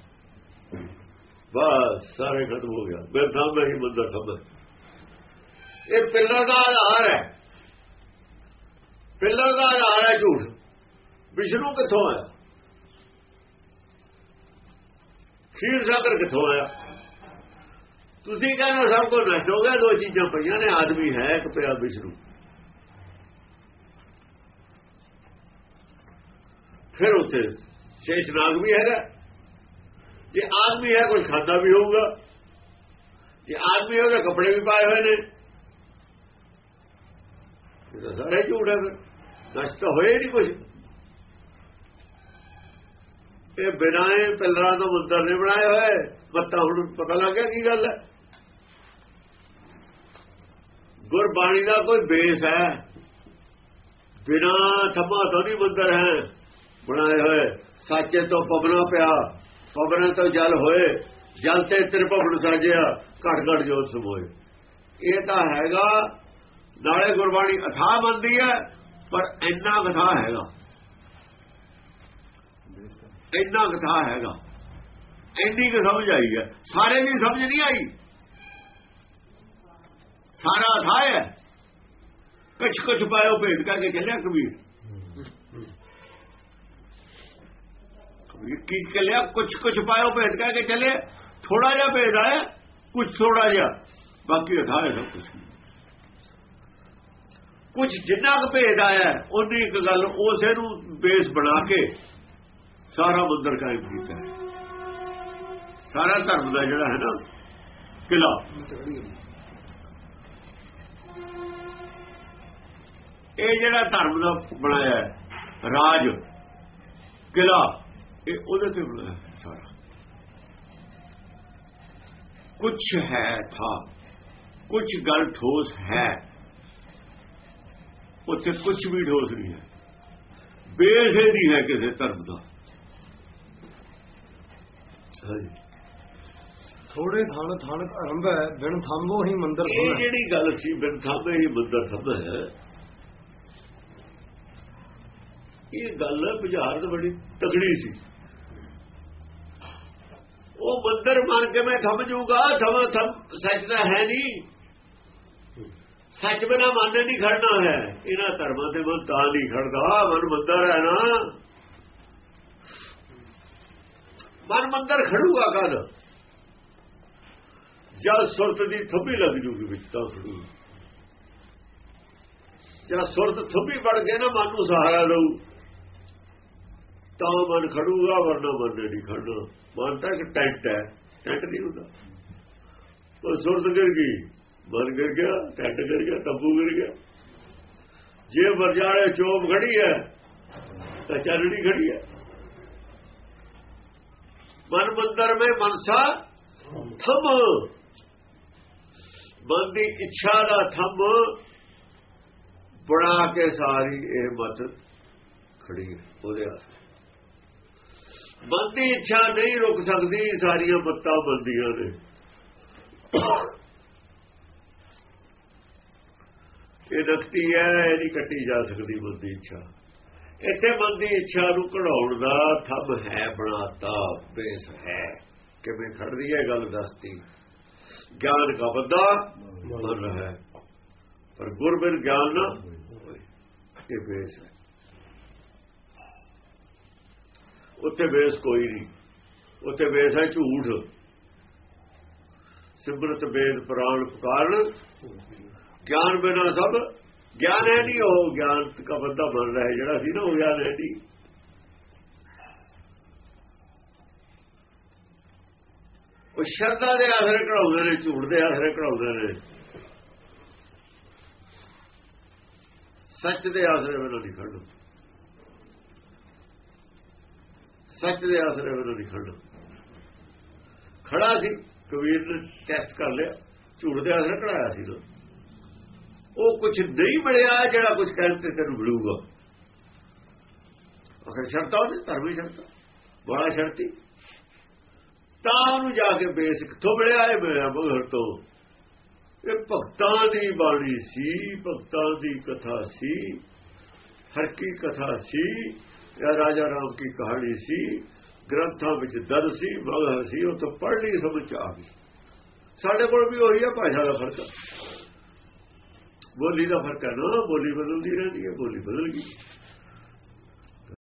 [SPEAKER 2] ਬਸ ਸਾਰੇ ਖਤਮ ਹੋ ਗਿਆ। ਮੈਂ ਥਾਂ ਹੀ ਮੰਦਰ ਸਮਝ ਇਹ ਪਿੱਲਰ ਦਾ ਆਧਾਰ ਹੈ। ਪਿੱਲਰ ਦਾ ਆਧਾਰ ਹੈ ਝੂਠ। ਵਿਸ਼ਨੂੰ ਕਿੱਥੋਂ ਆਇਆ? ਖੀਰ ਸਾਗਰ ਕਿੱਥੋਂ ਆਇਆ? ਤੁਸੀਂ ਕਹਿੰਦੇ ਸਭ ਕੁਝ ਨਸ਼ਟ ਹੋ ਗਿਆ, ਦੋ ਚੀਜ਼ਾਂ ਪਈਆਂ ਨੇ, ਆਦਮੀ ਹੈ ਇੱਕ ਪਿਆ ਵਿਸ਼ਨੂੰ। ਫਿਰ ਉੱਥੇ ਸ਼ੇਸ਼ ਨਾਗ ਵੀ ਹੈਗਾ। ਜੇ ਆਦਮੀ ਹੈ ਕੁਝ ਖਾਦਾ ਵੀ ਹੋਊਗਾ। ਜੇ ਆਦਮੀ ਹੋਗਾ ਕੱਪੜੇ ਵੀ ਪਾਏ ਹੋਏ ਨੇ। ਸਾਰੇ ਝੂਠ ਹੈ ਫਿਰ। ਨਸ਼ਟ ਤਾਂ ਹੋਏ ਨਹੀਂ ਕੁਝ ਇਹ ਬਿਨਾਏ ਪਿੱਲਰਾਂ ਤੋਂ ਮੰਦਰ ਨੇ ਬਣਾਏ ਹੋਏ। ਬੱਤਾ ਹੁਣ ਪਤਾ ਲੱਗ ਗਿਆ ਕੀ ਗੱਲ ਹੈ। ਗੁਰਬਾਣੀ ਦਾ ਕੋਈ ਬੇਸ ਹੈ। ਬਿਨਾ ਥੰਮਾ ਤੋਂ ਨਹੀਂ ਮੰਦਰ ਹੈ। ਬਣਾਏ ਹੋਏ। ਸਾਚੇ ਤੋਂ ਪਵਨਾ ਪਿਆ। ਪਵਨਾ ਤੋਂ ਜਲ ਹੋਏ। ਜਲ ਤੇ ਤ੍ਰਿਪਵਨ ਸਾਜਿਆ। ਘਟ ਘਟ ਜੋਤ ਸਮੋਏ। ਇਹ ਤਾਂ ਹੈਗਾ ਨਾਲੇ ਗੁਰਬਾਣੀ ਅਥਾ ਮੰਦੀ ਹੈ ਪਰ ਇੰਨਾ ਕਥਾ ਹੈਗਾ ਇੰਨਾ ਕਥਾ ਹੈਗਾ ਇੰਨੀ ਕੁ ਸਮਝ ਆਈ ਹੈ ਸਾਰੇ ਦੀ ਸਮਝ ਨਹੀਂ ਆਈ ਸਾਰਾ ਅਥਾ ਹੈ ਕੁਛ ਕੁਛ ਪਾਇਓ ਭੇਦ ਕਾ ਕੇ ਚੱਲਿਆ ਕਬੀਰ ਕਬੀਰ ਕੀ ਚੱਲਿਆ ਕੁਛ ਕੁਛ ਪਾਇਓ ਭੇਦ ਕਾ ਕੇ ਚੱਲੇ ਥੋੜਾ ਜਿਹਾ ਭੇਦ ਆਇਆ ਕੁਛ ਥੋੜਾ ਜਿਹਾ ਬਾਕੀ ਅਥਾ ਹੈ ਸਭ ਕੁਛ ਕੁਝ ਜਿੰਨਾ ਕੁ ਭੇਦ ਆਇਆ ਉਹਦੀ ਇੱਕ ਗੱਲ ਉਸੇ ਨੂੰ ਬੇਸ ਬਣਾ ਕੇ ਸਾਰਾ ਮੰਦਰ ਕਾਇਮ ਕੀਤਾ ਸਾਰਾ ਧਰਮ ਦਾ ਜਿਹੜਾ ਹੈ ਨਾ, ਕਿਲਾ। ਇਹ ਜਿਹੜਾ ਧਰਮ ਦਾ ਬਣਾਇਆ ਰਾਜ, ਕਿਲਾ, ਇਹ ਉਹਦੇ ਤੇ ਬਣਾਇਆ ਸਾਰਾ। ਕੁਝ ਹੈ ਥਾ ਕੁਝ ਗੱਲ ਠੋਸ ਹੈ। ਉੱਥੇ ਕੁਝ ਵੀ ਠੋਸ ਨਹੀਂ ਹੈ। ਬੇਸ ਨਹੀਂ ਹੈ ਕਿਸੇ ਧਰਮ ਦਾ।
[SPEAKER 1] ਥੋੜੇ ਥਣ ਥਣ ਆਰੰਭ ਹੈ ਬਿਨ ਥੰਬੋ ਹੀ ਮੰਦਰ
[SPEAKER 2] ਇਹ ਜਿਹੜੀ ਗੱਲ ਸੀ ਬਿਨ ਥਾਮੇ ਹੀ ਮੰਦਰ ਥੰਮੇ ਹੈ ਇਹ ਗੱਲ ਬੁਝਾਰਤ ਬੜੀ ਤਗੜੀ ਸੀ। ਉਹ ਮੰਦਰ ਮੰਨ ਕੇ ਮੈਂ ਥੰਮ ਜੂਗਾ ਥਮ ਥਮ ਸੱਚ ਤਾਂ ਹੈ ਨਹੀਂ। ਸੱਚ ਬਿਨਾ ਮਨ ਨਹੀਂ ਖੜਨਾ ਹੈ। ਇਹਨਾਂ ਧਰਮਾਂ ਤੇ ਮਨ ਤਾਂ ਨਹੀਂ ਖੜਦਾ। ਮਨ ਮੰਦਰ ਹੈ ਨਾ। ਮਨ ਮੰਦਰ ਖੜੂਗਾ ਕਦ? ਜਦ ਸੁਰਤ ਦੀ ਥੱਬੀ ਲੱਗ ਜੂਗੀ ਵਿੱਚ ਤਾਂ ਖੜੂ। ਜਦ ਸੁਰਤ ਥੱਬੀ ਵੜ ਕੇ ਨਾ, ਮਨ ਨੂੰ ਸਹਾਰਾ ਦਊ। ਤਾਂ ਮਨ ਖੜੂਗਾ, ਵਰਨਾ ਮਨ ਨਹੀਂ ਖੜਨਾ। ਮਨ ਤਾਂ ਇੱਕ ਟੈਂਟ ਹੈ। ਟੈਂਟ ਨਹੀਂ ਹੁੰਦਾ। ਉਹ ਸੁਰਤ ਗਿਰ ਗਈ। ਮਨ ਗਿਰ ਗਿਆ ਟੈਂਟ ਗਿਰ ਗਿਆ, ਤੰਬੂ ਗਿਰ ਗਿਆ। ਜੇ ਵਰਜਾਲੇ ਚੋਪ ਖੜੀ ਹੈ, ਤਾਂ ਚਾਨਣੀ ਖੜੀ ਹੈ। ਮਨ ਮੰਦਰ ਮੇ ਮਨਸਾ ਥਮ। ਮਨ ਦੀ ਇੱਛਾ ਦਾ ਥੰਮ ਬਣਾ ਕੇ ਸਾਰੀ ਇਹ ਮਤ ਖੜੀ ਹੈ, ਉਹਦੇ ਆਸਰੇ ਮਨ ਦੀ ਇੱਛਾ ਨਹੀਂ ਰੁਕ ਸਕਦੀ, ਸਾਰੀਆਂ ਮੱਤਾਂ ਬੰਦੀਆਂ ਨੇ। ਇਹ ਨਕਤੀ ਹੈ, ਇਹ ਨਹੀਂ ਕੱਟੀ ਜਾ ਸਕਦੀ ਮਨ ਦੀ ਇੱਛਾ। ਇੱਥੇ ਮਨ ਦੀ ਇੱਛਾ ਨੂੰ ਕਢਾਉਣ ਦਾ ਥੰਮ ਹੈ, ਬਣਾਤਾ, ਬੇਸ ਹੈ। ਕਿਵੇਂ ਖੜਦੀ ਹੈ ਗੱਲ ਦੱਸਦੀ। ਗਿਆਨ ਦਾ ਬੰਦਾ ਮਨ ਹੈ। ਪਰ ਗੁਰਬਿਰ ਗਿਆਨ ਨਾ ਇਹ ਬੇਸ ਹੈ। ਉੱਥੇ ਬੇਸ ਕੋਈ ਨਹੀਂ। ਉੱਥੇ ਬੇਸ ਹੈ ਝੂਠ। ਸਿਮਰਤ ਬੇਦ ਪ੍ਰਾਣ ਪੁਕਾਰਨ। ਗਿਆਨ ਬਿਨਾ ਸਭ, ਗਿਆਨ ਹੈ ਨਹੀਂ, ਉਹ ਗਿਆਨ ਦਾ ਬੰਦਾ ਬਣ ਰਿਹਾ ਜਿਹੜਾ ਸੀ ਨਾ, ਉਹ ਗਿਆਨ ਹੈ ਨਹੀਂ। ਉਹ ਸ਼ਰਧਾ ਦੇ ਆਸਰੇ ਕਢਾਉਂਦੇ ਨੇ, ਝੂਠ ਦੇ ਆਸਰੇ ਕਢਾਉਂਦੇ ਨੇ। ਸੱਚ ਦੇ ਆਸਰੇ ਵੱਲੋਂ ਨਹੀਂ ਖੜੋ ਸੱਚ ਦੇ ਆਸਰੇ ਵੱਲੋਂ ਨਹੀਂ ਖੜੋ ਖੜਾ ਸੀ, ਕਬੀਰ ਨੇ ਟੈਸਟ ਕਰ ਲਿਆ, ਝੂਠ ਦੇ ਆਸਰੇ ਕਢਾਇਆ ਸੀ ਨਾ ਉਹ ਕੁਝ ਨਹੀਂ ਮਿਲਿਆ ਜਿਹੜਾ ਕੁਝ ਕਹਿੰਦੇ ਤੈਨੂੰ ਮਿਲੂਗਾ। ਅਖਰ ਸ਼ਰਤਾਂ ਉਹਨੇ, ਧਰਮੀ ਸ਼ਰਤਾਂ ਬੜਾ ਸ਼ਰਤੀ ਤਾਂ ਉਹਨੂੰ ਜਾ ਕੇ ਬੇਸ ਕਿੱਥੋਂ ਮਿਲਿਆ, ਇਹ ਮਿਲਿਆ ਮਗਰ ਤੋਂ। ਇਹ ਭਗਤਾਂ ਦੀ ਬਾਣੀ ਸੀ, ਭਗਤਾਂ ਦੀ ਕਥਾ ਸੀ। ਹਰ ਕੀ ਕਥਾ ਸੀ ਜਾਂ ਰਾਜਾ ਰਾਮ ਕੀ ਕਹਾਣੀ ਸੀ। ਗ੍ਰੰਥਾਂ ਵਿੱਚ ਦਰਜ ਸੀ ਮਗਰ ਸੀ, ਉਹ ਤਾਂ ਪੜ੍ਹ ਲਈ, ਸਮਝ 'ਚ ਆ ਗਈ। ਸਾਡੇ ਕੋਲ ਵੀ ਉਹੀ ਹੈ ਭਾਸ਼ਾ ਦਾ ਫ਼ਰਕ। ਬੋਲੀ ਦਾ ਫ਼ਰਕ ਹੈ ਨਾ ਬੋਲੀ ਬਦਲਦੀ ਰਹਿੰਦੀ ਹੈ ਬੋਲੀ ਬਦਲ ਗਈ।